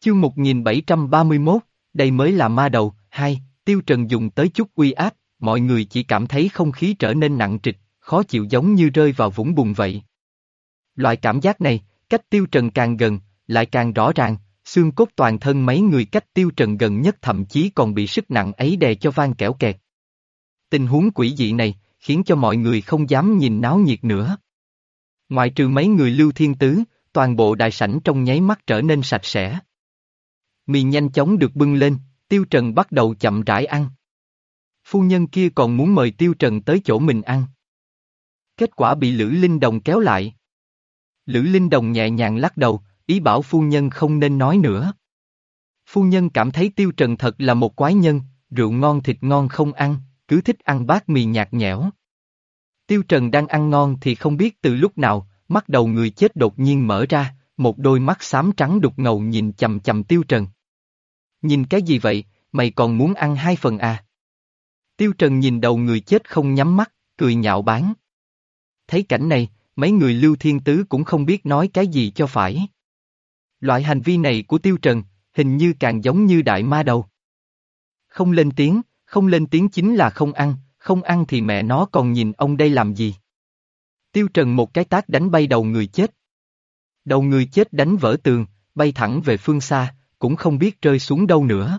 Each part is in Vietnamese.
Chương 1731, đây mới là ma đầu, hai, Tiêu Trần dùng tới chút uy áp, mọi người chỉ cảm thấy không khí trở nên nặng trịch, khó chịu giống như rơi vào vũng bùn vậy. Loại cảm giác này, cách Tiêu Trần càng gần, lại càng rõ ràng, xương cốt toàn thân mấy người cách Tiêu Trần gần nhất thậm chí còn bị sức nặng ấy đè cho vang kẻo kẹt. Tình huống quỷ dị này, khiến cho mọi người không dám nhìn náo nhiệt nữa. Ngoại trừ mấy người lưu thiên tứ, toàn bộ đại sảnh trong nháy mắt trở nên sạch sẽ. Mì nhanh chóng được bưng lên, Tiêu Trần bắt đầu chậm rãi ăn. Phu nhân kia còn muốn mời Tiêu Trần tới chỗ mình ăn. Kết quả bị Lữ Linh Đồng kéo lại. Lữ Linh Đồng nhẹ nhàng lắc đầu, ý bảo phu nhân không nên nói nữa. Phu nhân cảm thấy Tiêu Trần thật là một quái nhân, rượu ngon thịt ngon không ăn, cứ thích ăn bát mì nhạt nhẽo. Tiêu Trần đang ăn ngon thì không biết từ lúc nào, mắt đầu người chết đột nhiên mở ra, một đôi mắt xám trắng đục ngầu nhìn chầm chầm Tiêu Trần. Nhìn cái gì vậy, mày còn muốn ăn hai phần à? Tiêu Trần nhìn đầu người chết không nhắm mắt, cười nhạo báng. Thấy cảnh này, mấy người lưu thiên tứ cũng không biết nói cái gì cho phải. Loại hành vi này của Tiêu Trần, hình như càng giống như đại ma đầu. Không lên tiếng, không lên tiếng chính là không ăn, không ăn thì mẹ nó còn nhìn ông đây làm gì. Tiêu Trần một cái tác đánh bay đầu người chết. Đầu người chết đánh vỡ tường, bay thẳng về phương xa, cũng không biết rơi xuống đâu nữa.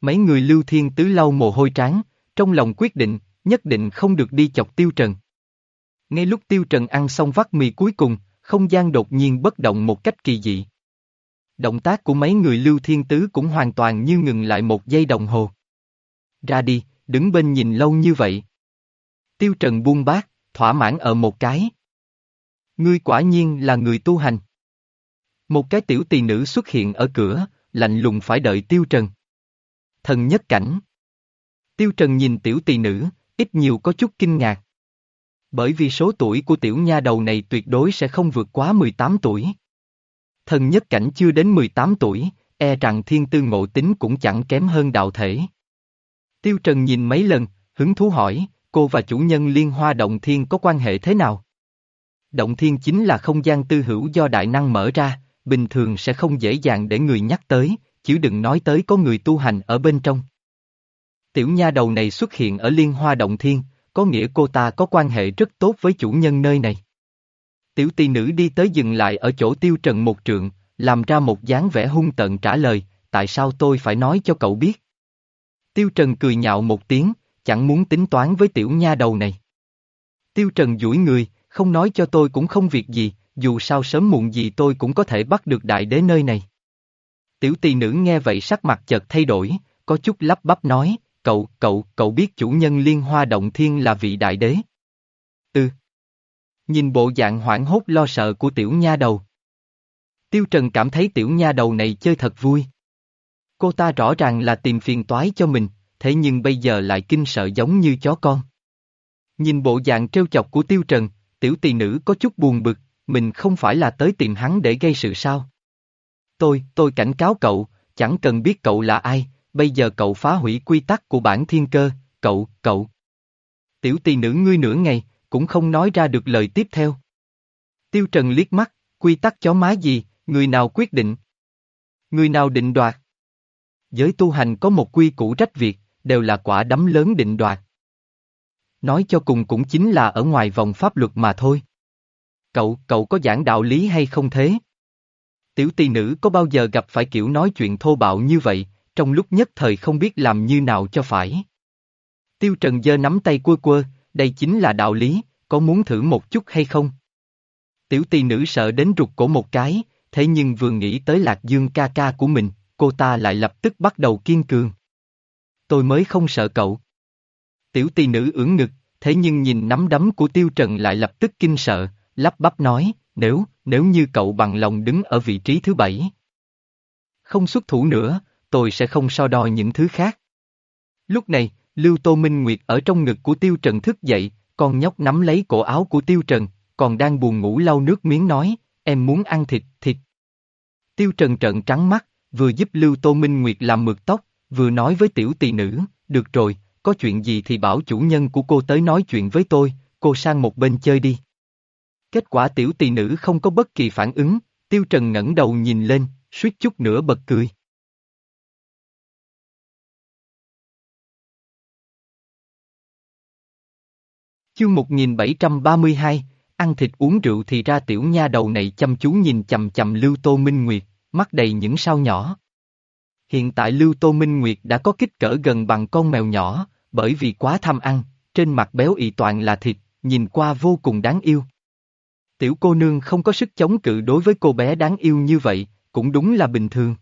Mấy người lưu thiên tứ lau mồ hôi trán, trong lòng quyết định, nhất định không được đi chọc Tiêu Trần. Ngay lúc Tiêu Trần ăn xong vắt mì cuối cùng, không gian đột nhiên bất động một cách kỳ dị. Động tác của mấy người lưu thiên tứ cũng hoàn toàn như ngừng lại một giây đồng hồ. Ra đi, đứng bên nhìn lâu như vậy. Tiêu Trần buông bát, thỏa mãn ở một cái. Ngươi quả nhiên là người tu hành. Một cái tiểu tỳ nữ xuất hiện ở cửa, lạnh lùng phải đợi Tiêu Trần. Thần nhất cảnh. Tiêu Trần nhìn tiểu tỳ nữ, ít nhiều có chút kinh ngạc. Bởi vì số tuổi của tiểu nha đầu này tuyệt đối sẽ không vượt quá 18 tuổi. Thần nhất cảnh chưa đến 18 tuổi, e rằng thiên tư ngộ tính cũng chẳng kém hơn đạo thể. Tiêu Trần nhìn mấy lần, hứng thú hỏi, cô và chủ nhân liên hoa động thiên có quan hệ thế nào? Động thiên chính là không gian tư hữu do đại năng mở ra, bình thường sẽ không dễ dàng để người nhắc tới, chứ đừng nói tới có người tu hành ở bên trong. Tiểu nha đầu này xuất hiện ở liên hoa động thiên, có nghĩa cô ta có quan hệ rất tốt với chủ nhân nơi này. Tiểu tỷ nữ đi tới dừng lại ở chỗ tiêu trần một trượng, làm ra một dáng vẻ hung tận trả lời, tại sao tôi phải nói cho cậu biết? Tiêu trần cười nhạo một tiếng, chẳng muốn tính toán với tiểu nha đầu này. Tiêu trần duỗi người, không nói cho tôi cũng không việc gì, dù sao sớm muộn gì tôi cũng có thể bắt được đại đế nơi này. Tiểu tỳ nữ nghe vậy sắc mặt chợt thay đổi, có chút lắp bắp nói, cậu, cậu, cậu biết chủ nhân liên hoa động thiên là vị đại đế. Ừ. Nhìn bộ dạng hoảng hốt lo sợ của tiểu nha đầu. Tiêu Trần cảm thấy tiểu nha đầu này chơi thật vui. Cô ta rõ ràng là tìm phiền toái cho mình, thế nhưng bây giờ lại kinh sợ giống như chó con. Nhìn bộ dạng trêu chọc của Tiêu Trần, tiểu tỳ nữ có chút buồn bực, mình không phải là tới tìm hắn để gây sự sao. Tôi, tôi cảnh cáo cậu, chẳng cần biết cậu là ai, bây giờ cậu phá hủy quy tắc của bản thiên cơ, cậu, cậu. Tiểu tỳ nữ ngươi nửa ngày, cũng không nói ra được lời tiếp theo. Tiêu Trần liếc mắt, quy tắc chó má gì, người nào quyết định? Người nào định đoạt? Giới tu hành có một quy củ trách việc, đều là quả đấm lớn định đoạt. Nói cho cùng cũng chính là ở ngoài vòng pháp luật mà thôi. Cậu, cậu có giảng đạo lý hay không thế? Tiểu tỳ nữ có bao giờ gặp phải kiểu nói chuyện thô bạo như vậy, trong lúc nhất thời không biết làm như nào cho phải. Tiêu Trần giơ nắm tay quơ quơ, đây chính là đạo lý, có muốn thử một chút hay không? Tiểu tỳ nữ sợ đến rụt cổ một cái, thế nhưng vừa nghĩ tới lạc dương ca ca của mình, cô ta lại lập tức bắt đầu kiên cường. Tôi mới không sợ cậu. Tiểu tỳ nữ ưỡn ngực, thế nhưng nhìn nắm đấm của Tiêu Trần lại lập tức kinh sợ, lắp bắp nói, nếu, nếu như cậu bằng lòng đứng ở vị trí thứ bảy. Không xuất thủ nữa, tôi sẽ không so đo những thứ khác. Lúc này, Lưu Tô Minh Nguyệt ở trong ngực của Tiêu Trần thức dậy, con nhóc nắm lấy cổ áo của Tiêu Trần, còn đang buồn ngủ lau nước miếng nói, em muốn ăn thịt, thịt. Tiêu Trần trợn trắng mắt, vừa giúp Lưu Tô Minh Nguyệt làm mượt tóc, vừa nói với tiểu tỳ nữ, được rồi, có chuyện gì thì bảo chủ nhân của cô tới nói chuyện với tôi, cô sang một bên chơi đi. Kết quả tiểu tỳ nữ không có bất kỳ phản ứng, Tiêu Trần ngẩng đầu nhìn lên, suýt chút nữa bật cười. Chương 1732, ăn thịt uống rượu thì ra tiểu nha đầu này chăm chú nhìn chầm chầm Lưu Tô Minh Nguyệt, mắt đầy những sao nhỏ. Hiện tại Lưu Tô Minh Nguyệt đã có kích cỡ gần bằng con mèo nhỏ, bởi vì quá tham ăn, trên mặt béo ị toàn là thịt, nhìn qua vô cùng đáng yêu. Tiểu cô nương không có sức chống cự đối với cô bé đáng yêu như vậy, cũng đúng là bình thường.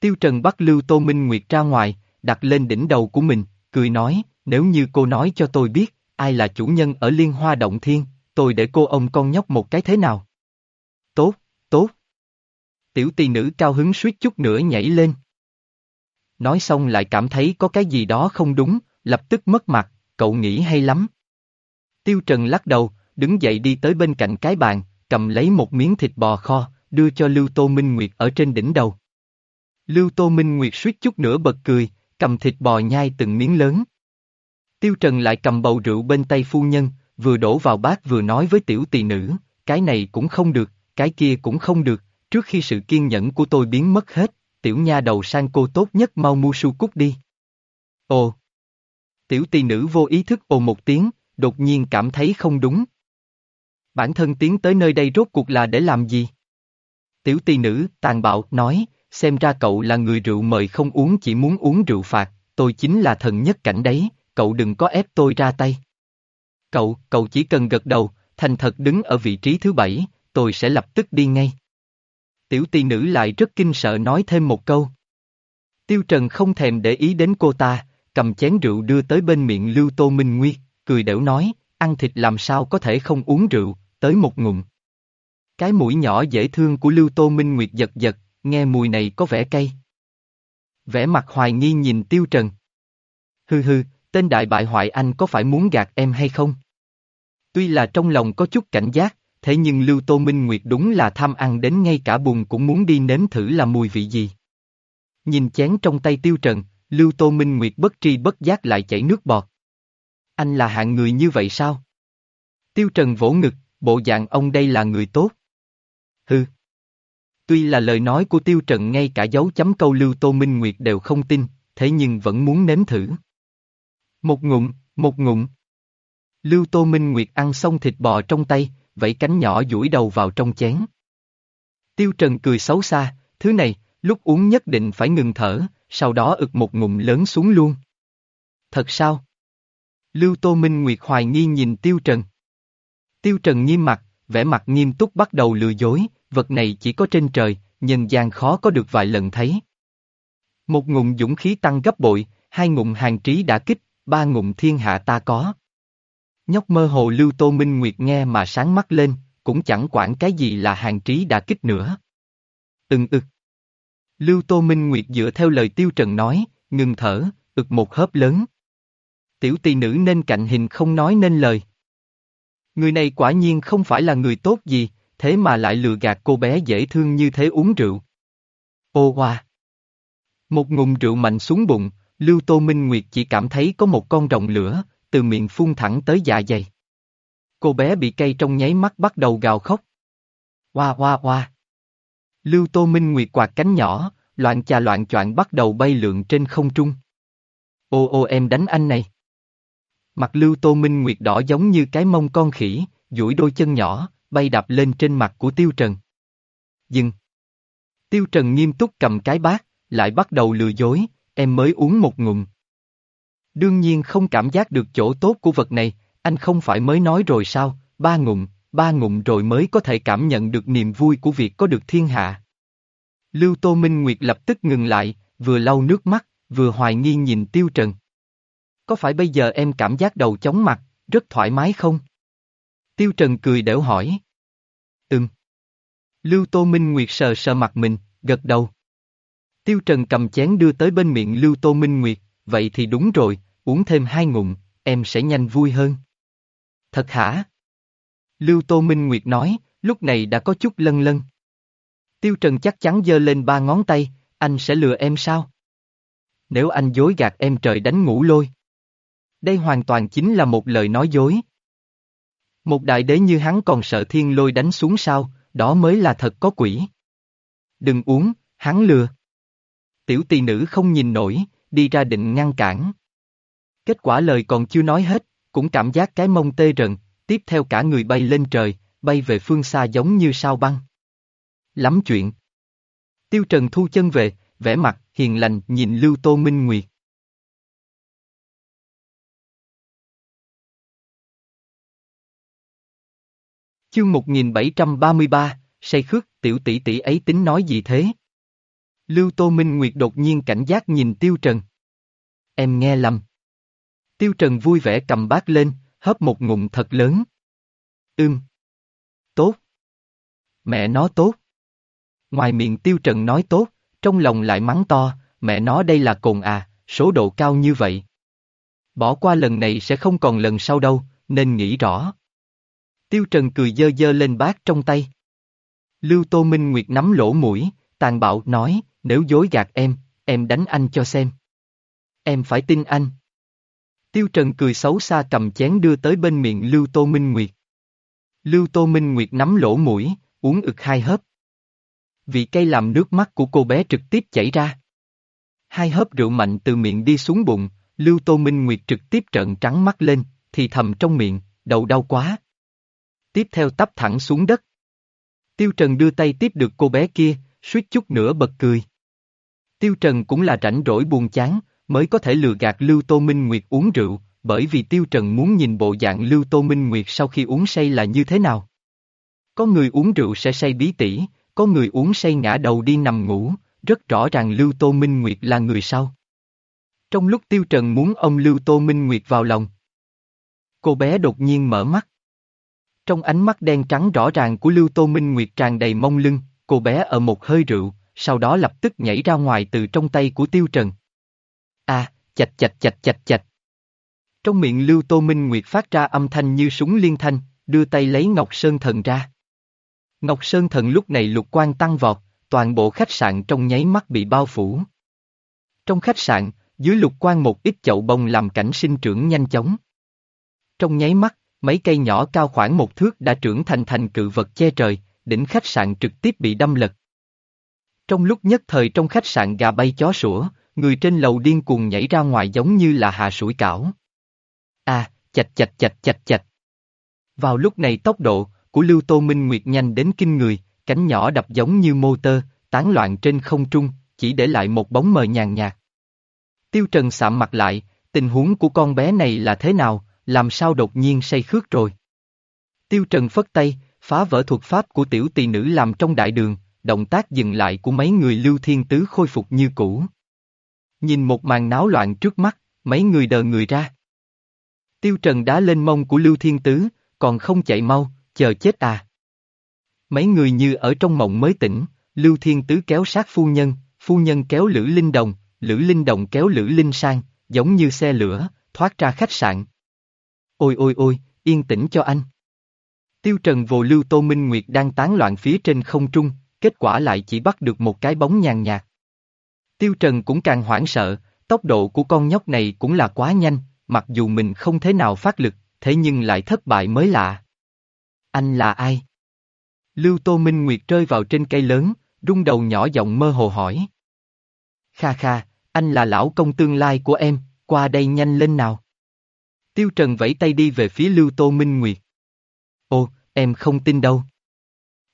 Tiêu Trần bắt Lưu Tô Minh Nguyệt ra ngoài, đặt lên đỉnh đầu của mình, cười nói, nếu như cô nói cho tôi biết, ai là chủ nhân ở Liên Hoa Động Thiên, tôi để cô ông con nhóc một cái thế nào? Tốt, tốt. Tiểu tỳ nữ cao hứng suýt chút nữa nhảy lên. Nói xong lại cảm thấy có cái gì đó không đúng, lập tức mất mặt, cậu nghĩ hay lắm. Tiêu Trần lắc đầu, đứng dậy đi tới bên cạnh cái bàn, cầm lấy một miếng thịt bò kho, đưa cho Lưu Tô Minh Nguyệt ở trên đỉnh đầu. Lưu Tô Minh Nguyệt suýt chút nữa bật cười, cầm thịt bò nhai từng miếng lớn. Tiêu Trần lại cầm bầu rượu bên tay phu nhân, vừa đổ vào bát vừa nói với tiểu tỳ nữ, cái này cũng không được, cái kia cũng không được, trước khi sự kiên nhẫn của tôi biến mất hết, tiểu nha đầu sang cô tốt nhất mau mua su cút đi. Ồ! Tiểu tỳ nữ vô ý thức ồ một tiếng, đột nhiên cảm thấy không đúng. Bản thân tiến tới nơi đây rốt cuộc là để làm gì? Tiểu tỳ nữ, tàn bạo, nói, xem ra cậu là người rượu mời không uống chỉ muốn uống rượu phạt, tôi chính là thần nhất cảnh đấy, cậu đừng có ép tôi ra tay. Cậu, cậu chỉ cần gật đầu, thành thật đứng ở vị trí thứ bảy, tôi sẽ lập tức đi ngay. Tiểu tỳ nữ lại rất kinh sợ nói thêm một câu. Tiêu Trần không thèm để ý đến cô ta, cầm chén rượu đưa tới bên miệng Lưu Tô Minh Nguyệt, cười đểu nói, ăn thịt làm sao có thể không uống rượu, tới một ngụm. Cái mũi nhỏ dễ thương của Lưu Tô Minh Nguyệt giật giật, nghe mùi này có vẻ cay. Vẻ mặt hoài nghi nhìn Tiêu Trần. Hừ hừ, tên đại bại hoại anh có phải muốn gạt em hay không? Tuy là trong lòng có chút cảnh giác, thế nhưng Lưu Tô Minh Nguyệt đúng là tham ăn đến ngay cả buồn cũng muốn đi nếm thử là mùi vị gì. Nhìn chén trong tay Tiêu Trần, Lưu Tô Minh Nguyệt bất tri bất giác lại chảy nước bọt. Anh là hạng người như vậy sao? Tiêu Trần vỗ ngực, bộ dạng ông đây là người tốt. Hừ. Tuy là lời nói của Tiêu Trần ngay cả dấu chấm câu Lưu Tô Minh Nguyệt đều không tin, thế nhưng vẫn muốn nếm thử. Một ngụm, một ngụm. Lưu Tô Minh Nguyệt ăn xong thịt bò trong tay, vẫy cánh nhỏ duỗi đầu vào trong chén. Tiêu Trần cười xấu xa, thứ này, lúc uống nhất định phải ngừng thở, sau đó ực một ngụm lớn xuống luôn. Thật sao? Lưu Tô Minh Nguyệt hoài nghi nhìn Tiêu Trần. Tiêu Trần nghiêm mặt, vẻ mặt nghiêm túc bắt đầu lừa dối, vật này chỉ có trên trời, nhân gian khó có được vài lần thấy. Một ngụm dũng khí tăng gấp bội, hai ngụm hàng trí đã kích, ba ngụm thiên hạ ta có. Nhóc mơ hồ Lưu Tô Minh Nguyệt nghe mà sáng mắt lên, cũng chẳng quản cái gì là hàng trí đã kích nữa. Từng ực. Lưu Tô Minh Nguyệt dựa theo lời Tiêu Trần nói, ngừng thở, ực một hớp lớn. Tiểu tỳ nữ nên cạnh hình không nói nên lời. Người này quả nhiên không phải là người tốt gì, thế mà lại lừa gạt cô bé dễ thương như thế uống rượu. Ô hoa! Một ngụm rượu mạnh xuống bụng, Lưu Tô Minh Nguyệt chỉ cảm thấy có một con rồng lửa, từ miệng phun thẳng tới dạ dày. Cô bé bị cay trong nháy mắt bắt đầu gào khóc. Hoa hoa hoa! Lưu Tô Minh Nguyệt quạt cánh nhỏ, loạn trà loạn choạng bắt đầu bay lượn trên không trung. Ô ô em đánh anh này. Mặt Lưu Tô Minh Nguyệt đỏ giống như cái mông con khỉ, duỗi đôi chân nhỏ, bay đạp lên trên mặt của Tiêu Trần. Dừng. Tiêu Trần nghiêm túc cầm cái bát, lại bắt đầu lừa dối, em mới uống một ngụm. Đương nhiên không cảm giác được chỗ tốt của vật này, anh không phải mới nói rồi sao, ba ngụm, ba ngụm rồi mới có thể cảm nhận được niềm vui của việc có được thiên hạ. Lưu Tô Minh Nguyệt lập tức ngừng lại, vừa lau nước mắt, vừa hoài nghi nhìn Tiêu Trần. Có phải bây giờ em cảm giác đầu chóng mặt, rất thoải mái không? Tiêu Trần cười đẻo hỏi. Ừm. Lưu Tô Minh Nguyệt sờ sờ mặt mình, gật đầu. Tiêu Trần cầm chén đưa tới bên miệng Lưu Tô Minh Nguyệt, vậy thì đúng rồi, uống thêm hai ngụm, em sẽ nhanh vui hơn. Thật hả? Lưu Tô Minh Nguyệt nói, lúc này đã có chút lân lân. Tiêu Trần chắc chắn giơ lên ba ngón tay, anh sẽ lừa em sao? Nếu anh dối gạt em trời đánh ngủ lôi. Đây hoàn toàn chính là một lời nói dối. Một đại đế như hắn còn sợ thiên lôi đánh xuống sao, đó mới là thật có quỷ. đừng uống, hắn lừa. Tiểu tỳ nữ không nhìn nổi, đi ra định ngăn cản. Kết quả lời còn chưa nói hết, cũng cảm giác cái mông tê rần, tiếp theo cả người bay lên trời, bay về phương xa giống như sao băng. Lắm chuyện. Tiêu Trần thu chân về, vẻ mặt hiền lành nhìn Lưu Tô Minh Nguyệt. Chương 1733, say khước, tiểu tỷ tỷ ấy tính nói gì thế? Lưu Tô Minh Nguyệt đột nhiên cảnh giác nhìn Tiêu Trần. Em nghe lầm. Tiêu Trần vui vẻ cầm bát lên, hớp một ngụm thật lớn. Ưm. Tốt. Mẹ nó tốt. Ngoài miệng Tiêu Trần nói tốt, trong lòng lại mắng to, mẹ nó đây là cồn à, số độ cao như vậy. Bỏ qua lần này sẽ không còn lần sau đâu, nên nghĩ rõ. Tiêu Trần cười dơ dơ lên bát trong tay. Lưu Tô Minh Nguyệt nắm lỗ mũi, tàn bạo nói, nếu dối gạt em, em đánh anh cho xem. Em phải tin anh. Tiêu Trần cười xấu xa cầm chén đưa tới bên miệng Lưu Tô Minh Nguyệt. Lưu Tô Minh Nguyệt nắm lỗ mũi, uống ực hai hớp. Vị cây làm nước mắt của cô bé trực tiếp chảy ra. Hai hớp rượu mạnh từ miệng đi xuống bụng, Lưu Tô Minh Nguyệt trực tiếp trợn trắng mắt lên, thì thầm trong miệng, đầu đau quá. Tiếp theo tắp thẳng xuống đất. Tiêu Trần đưa tay tiếp được cô bé kia, suýt chút nữa bật cười. Tiêu Trần cũng là rảnh rỗi buồn chán, mới có thể lừa gạt Lưu Tô Minh Nguyệt uống rượu, bởi vì Tiêu Trần muốn nhìn bộ dạng Lưu Tô Minh Nguyệt sau khi uống say là như thế nào. Có người uống rượu sẽ say bí tỉ, có người uống say ngã đầu đi nằm ngủ, rất rõ ràng Lưu Tô Minh Nguyệt là người sau. Trong lúc Tiêu Trần muốn ông Lưu Tô Minh Nguyệt vào lòng, cô bé đột nhiên mở mắt. Trong ánh mắt đen trắng rõ ràng của Lưu Tô Minh Nguyệt tràn đầy mông lưng, cô bé ở một hơi rượu, sau đó lập tức nhảy ra ngoài từ trong tay của Tiêu Trần. À, chạch chạch chạch chạch chạch. Trong miệng Lưu Tô Minh Nguyệt phát ra âm thanh như súng liên thanh, đưa tay lấy Ngọc Sơn Thần ra. Ngọc Sơn Thần lúc này lục quan tăng vọt, toàn bộ khách sạn trong nháy mắt bị bao phủ. Trong khách sạn, dưới lục quan một ít chậu bông làm cảnh sinh trưởng nhanh chóng. Trong nháy mắt, mấy cây nhỏ cao khoảng một thước đã trưởng thành thành cự vật che trời, đỉnh khách sạn trực tiếp bị đâm lật. Trong lúc nhất thời trong khách sạn gà bay chó sủa, người trên lầu điên cuồng nhảy ra ngoài giống như là hạ sủi cảo. À, chạch chạch chạch chạch chạch. Vào lúc này tốc độ của Lưu Tô Minh Nguyệt nhanh đến kinh người, cánh nhỏ đập giống như mô tơ, tán loạn trên không trung, chỉ để lại một bóng mờ nhàn nhạt. Tiêu Trần sạm mặt lại, tình huống của con bé này là thế nào, làm sao đột nhiên say khước rồi. Tiêu Trần phất tay, phá vỡ thuật pháp của tiểu tỳ nữ làm trong đại đường, động tác dừng lại của mấy người lưu thiên tứ khôi phục như cũ. Nhìn một màn náo loạn trước mắt, mấy người đờ người ra. Tiêu Trần đá lên mông của Lưu Thiên Tứ, còn không chạy mau, chờ chết à. Mấy người như ở trong mộng mới tỉnh, Lưu Thiên Tứ kéo sát phu nhân, phu nhân kéo Lữ Linh Đồng, Lữ Linh Đồng kéo Lữ Linh Sang, giống như xe lửa, thoát ra khách sạn. Ôi ôi ôi, yên tĩnh cho anh. Tiêu Trần vô Lưu Tô Minh Nguyệt đang tán loạn phía trên không trung, kết quả lại chỉ bắt được một cái bóng nhàn nhạt. Tiêu Trần cũng càng hoảng sợ, tốc độ của con nhóc này cũng là quá nhanh, mặc dù mình không thế nào phát lực, thế nhưng lại thất bại mới lạ. Anh là ai? Lưu Tô Minh Nguyệt rơi vào trên cây lớn, rung đầu nhỏ giọng mơ hồ hỏi. Kha kha, anh là lão công tương lai của em, qua đây nhanh lên nào. Tiêu Trần vẫy tay đi về phía Lưu Tô Minh Nguyệt. Ồ, em không tin đâu.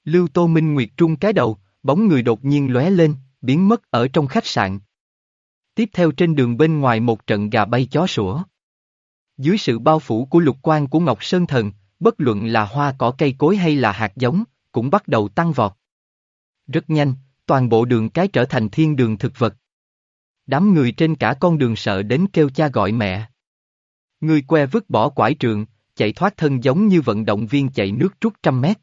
Lưu Tô Minh Nguyệt trung cái đầu, bóng người đột nhiên lóe lên, biến mất ở trong khách sạn. Tiếp theo trên đường bên ngoài một trận gà bay chó sủa. Dưới sự bao phủ của lục quan của Ngọc Sơn Thần, bất luận là hoa cỏ cây cối hay là hạt giống, cũng bắt đầu tăng vọt. Rất nhanh, toàn bộ đường cái trở thành thiên đường thực vật. Đám người trên cả con đường sợ đến kêu cha gọi mẹ. Người que vứt bỏ quải trường, chạy thoát thân giống như vận động viên chạy nước trút trăm mét.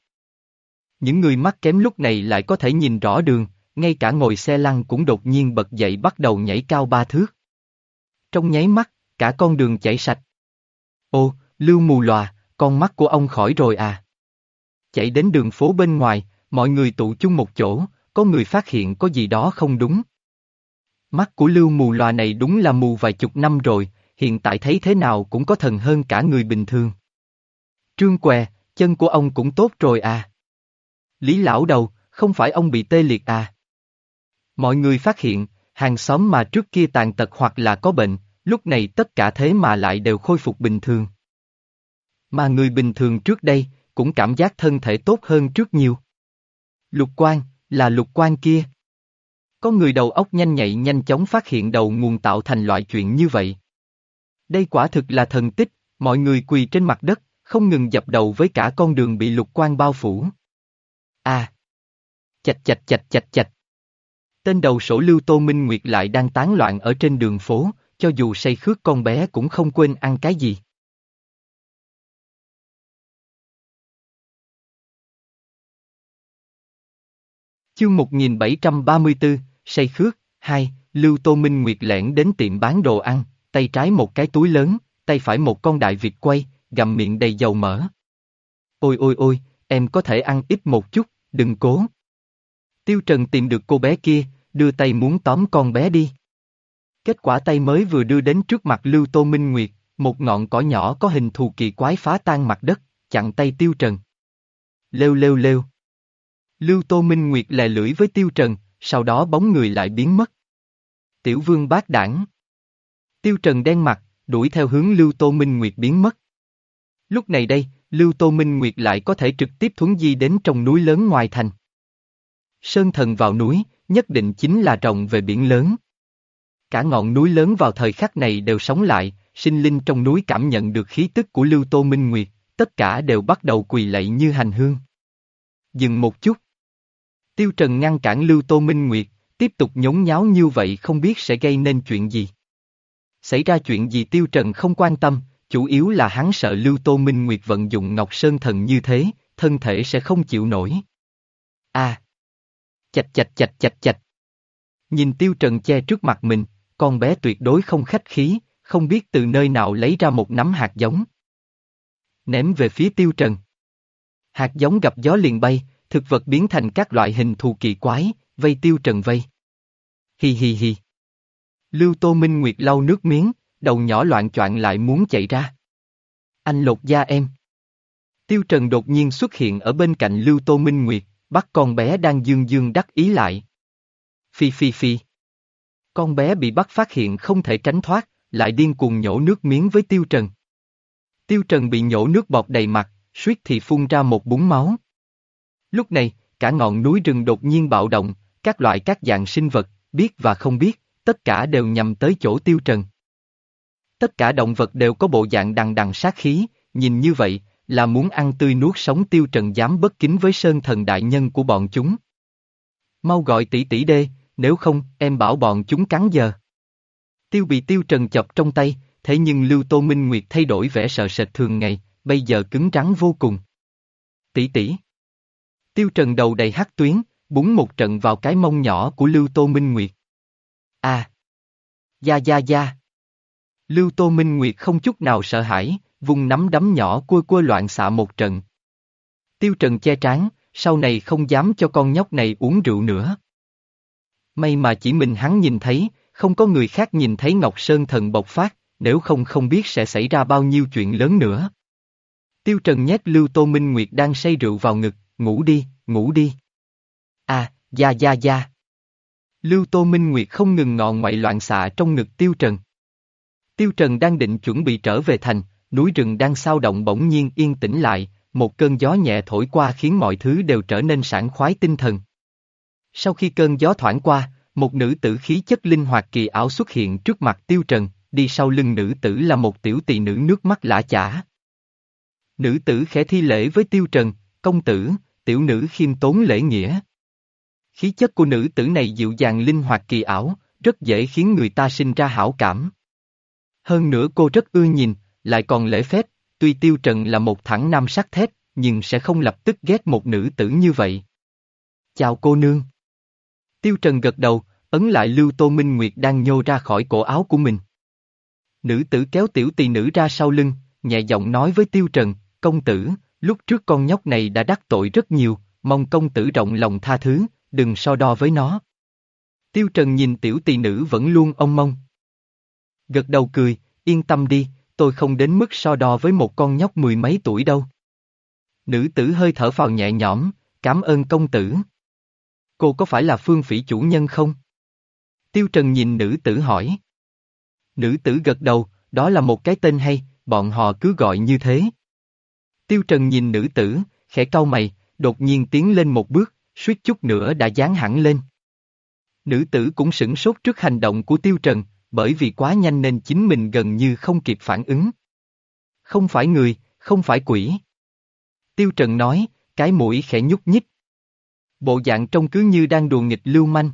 Những người mắt kém lúc này lại có thể nhìn rõ đường, ngay cả ngồi xe lăn cũng đột nhiên bật dậy bắt đầu nhảy cao ba thước. Trong nháy mắt, cả con đường chạy sạch. Ô, lưu mù lòa, con mắt của ông khỏi rồi à. Chạy đến đường phố bên ngoài, mọi người tụ chung một chỗ, có người phát hiện có gì đó không đúng. Mắt của lưu mù lòa này đúng là mù vài chục năm rồi, hiện tại thấy thế nào cũng có thần hơn cả người bình thường. Trương què, chân của ông cũng tốt rồi à. Lý lão đầu, không phải ông bị tê liệt à. Mọi người phát hiện, hàng xóm mà trước kia tàn tật hoặc là có bệnh, lúc này tất cả thế mà lại đều khôi phục bình thường. Mà người bình thường trước đây, cũng cảm giác thân thể tốt hơn trước nhiều. Lục quan, là lục quan kia. Có người đầu óc nhanh nhạy nhanh chóng phát hiện đầu nguồn tạo thành loại chuyện như vậy. Đây quả thực là thần tích, mọi người quỳ trên mặt đất, không ngừng dập đầu với cả con đường bị lục quan bao phủ. À! Chạch chạch chạch chạch chạch. Tên đầu sổ lưu Tô Minh Nguyệt lại đang tán loạn ở trên đường phố, cho dù say khước con bé cũng không quên ăn cái gì. Chương 1734, say khước, 2, Lưu Tô Minh Nguyệt lẻn đến tiệm bán đồ ăn, tay trái một cái túi lớn, tay phải một con đại việt quay, gặm miệng đầy dầu mỡ. Ôi ôi ôi, em có thể ăn ít một chút, đừng cố. Tiêu Trần tìm được cô bé kia, đưa tay muốn tóm con bé đi. Kết quả tay mới vừa đưa đến trước mặt Lưu Tô Minh Nguyệt, một ngọn cỏ nhỏ có hình thù kỳ quái phá tan mặt đất, chặn tay Tiêu Trần. Lêu lêu lêu. Lưu Tô Minh Nguyệt lè lưỡi với Tiêu Trần, sau đó bóng người lại biến mất. Tiểu vương bác đảng. Tiêu Trần đen mặt, đuổi theo hướng Lưu Tô Minh Nguyệt biến mất. Lúc này đây, Lưu Tô Minh Nguyệt lại có thể trực tiếp thuấn di đến trong núi lớn ngoài thành. Sơn thần vào núi, nhất định chính là rộng về biển lớn. Cả ngọn núi lớn vào thời khắc này đều sống lại, sinh linh trong núi cảm nhận được khí tức của Lưu Tô Minh Nguyệt, tất cả đều bắt đầu quỳ lạy như hành hương. Dừng một chút. Tiêu Trần ngăn cản Lưu Tô Minh Nguyệt, tiếp tục nhốn nháo như vậy không biết sẽ gây nên chuyện gì. Xảy ra chuyện gì Tiêu Trần không quan tâm, chủ yếu là hắn sợ Lưu Tô Minh Nguyệt vận dụng Ngọc Sơn Thần như thế, thân thể sẽ không chịu nổi. À! Chạch chạch chạch chạch chạch. Nhìn Tiêu Trần che trước mặt mình, con bé tuyệt đối không khách khí, không biết từ nơi nào lấy ra một nắm hạt giống. Ném về phía Tiêu Trần. Hạt giống gặp gió liền bay, thực vật biến thành các loại hình thù kỳ quái, vây Tiêu Trần vây. Hi hi hi. Lưu Tô Minh Nguyệt lau nước miếng, đầu nhỏ loạn choạng lại muốn chạy ra. Anh lột da em. Tiêu Trần đột nhiên xuất hiện ở bên cạnh Lưu Tô Minh Nguyệt, bắt con bé đang dương dương đắc ý lại. Phi phi phi. Con bé bị bắt phát hiện không thể tránh thoát, lại điên cuồng nhổ nước miếng với Tiêu Trần. Tiêu Trần bị nhổ nước bọt đầy mặt, suýt thì phun ra một búng máu. Lúc này, cả ngọn núi rừng đột nhiên bạo động, các loại các dạng sinh vật, biết và không biết, tất cả đều nhằm tới chỗ Tiêu Trần. Tất cả động vật đều có bộ dạng đằng đằng sát khí, nhìn như vậy, là muốn ăn tươi nuốt sống tiêu trần dám bất kính với sơn thần đại nhân của bọn chúng. Mau gọi tỷ tỷ đê, nếu không, em bảo bọn chúng cắn giờ. Tiêu bị tiêu trần chọc trong tay, thế nhưng Lưu Tô Minh Nguyệt thay đổi vẻ sợ sệt thường ngày, bây giờ cứng rắn vô cùng. Tỷ tỷ. Tiêu trần đầu đầy hắc tuyến, búng một trận vào cái mông nhỏ của Lưu Tô Minh Nguyệt. À. Gia gia gia. Lưu Tô Minh Nguyệt không chút nào sợ hãi, vùng nắm đấm nhỏ cua cua loạn xạ một trận. Tiêu Trần che trán, sau này không dám cho con nhóc này uống rượu nữa. May mà chỉ mình hắn nhìn thấy, không có người khác nhìn thấy Ngọc Sơn thần bộc phát, nếu không không biết sẽ xảy ra bao nhiêu chuyện lớn nữa. Tiêu Trần nhét Lưu Tô Minh Nguyệt đang say rượu vào ngực, ngủ đi, ngủ đi. À, da da da. Lưu Tô Minh Nguyệt không ngừng ngọ ngoại loạn xạ trong ngực Tiêu Trần. Tiêu Trần đang định chuẩn bị trở về thành, núi rừng đang sao động bỗng nhiên yên tĩnh lại, một cơn gió nhẹ thổi qua khiến mọi thứ đều trở nên sảng khoái tinh thần. Sau khi cơn gió thoảng qua, một nữ tử khí chất linh hoạt kỳ ảo xuất hiện trước mặt Tiêu Trần, đi sau lưng nữ tử là một tiểu tỳ nữ nước mắt lã chả. Nữ tử khẽ thi lễ với Tiêu Trần, công tử, tiểu nữ khiêm tốn lễ nghĩa. Khí chất của nữ tử này dịu dàng linh hoạt kỳ ảo, rất dễ khiến người ta sinh ra hảo cảm. Hơn nữa cô rất ưa nhìn, lại còn lễ phép, tuy Tiêu Trần là một thẳng nam sắc thép, nhưng sẽ không lập tức ghét một nữ tử như vậy. Chào cô nương. Tiêu Trần gật đầu, ấn lại Lưu Tô Minh Nguyệt đang nhô ra khỏi cổ áo của mình. Nữ tử kéo tiểu tỳ nữ ra sau lưng, nhẹ giọng nói với Tiêu Trần, công tử, lúc trước con nhóc này đã đắc tội rất nhiều, mong công tử rộng lòng tha thứ, đừng so đo với nó. Tiêu Trần nhìn tiểu tỳ nữ vẫn luôn ông mong. Gật đầu cười, yên tâm đi, tôi không đến mức so đo với một con nhóc mười mấy tuổi đâu. Nữ tử hơi thở phào nhẹ nhõm, cảm ơn công tử. Cô có phải là phương phỉ chủ nhân không? Tiêu Trần nhìn nữ tử hỏi. Nữ tử gật đầu, đó là một cái tên hay, bọn họ cứ gọi như thế. Tiêu Trần nhìn nữ tử, khẽ cau mày, đột nhiên tiến lên một bước, suýt chút nữa đã dán hẳn lên. Nữ tử cũng sửng sốt trước hành động của Tiêu Trần, bởi vì quá nhanh nên chính mình gần như không kịp phản ứng. Không phải người, không phải quỷ. Tiêu Trần nói, cái mũi khẽ nhúc nhích. Bộ dạng trông cứ như đang đùa nghịch lưu manh.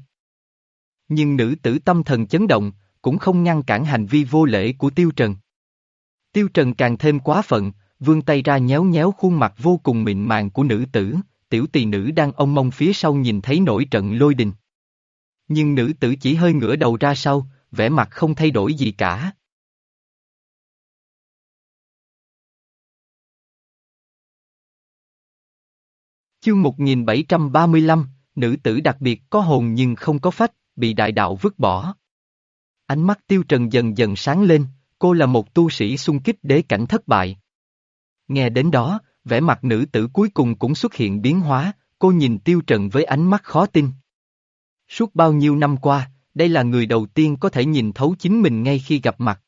Nhưng nữ tử tâm thần chấn động, cũng không ngăn cản hành vi vô lễ của Tiêu Trần. Tiêu Trần càng thêm quá phận, vươn tay ra nhéo nhéo khuôn mặt vô cùng mịn màng của nữ tử, tiểu tỳ nữ đang ông mông phía sau nhìn thấy nổi trận lôi đình. Nhưng nữ tử chỉ hơi ngửa đầu ra sau, vẻ mặt không thay đổi gì cả. Chương 1735, nữ tử đặc biệt có hồn nhưng không có phách, bị đại đạo vứt bỏ. Ánh mắt tiêu trần dần dần sáng lên, cô là một tu sĩ xung kích đế cảnh thất bại. Nghe đến đó, vẻ mặt nữ tử cuối cùng cũng xuất hiện biến hóa, cô nhìn tiêu trần với ánh mắt khó tin. Suốt bao nhiêu năm qua, đây là người đầu tiên có thể nhìn thấu chính mình ngay khi gặp mặt.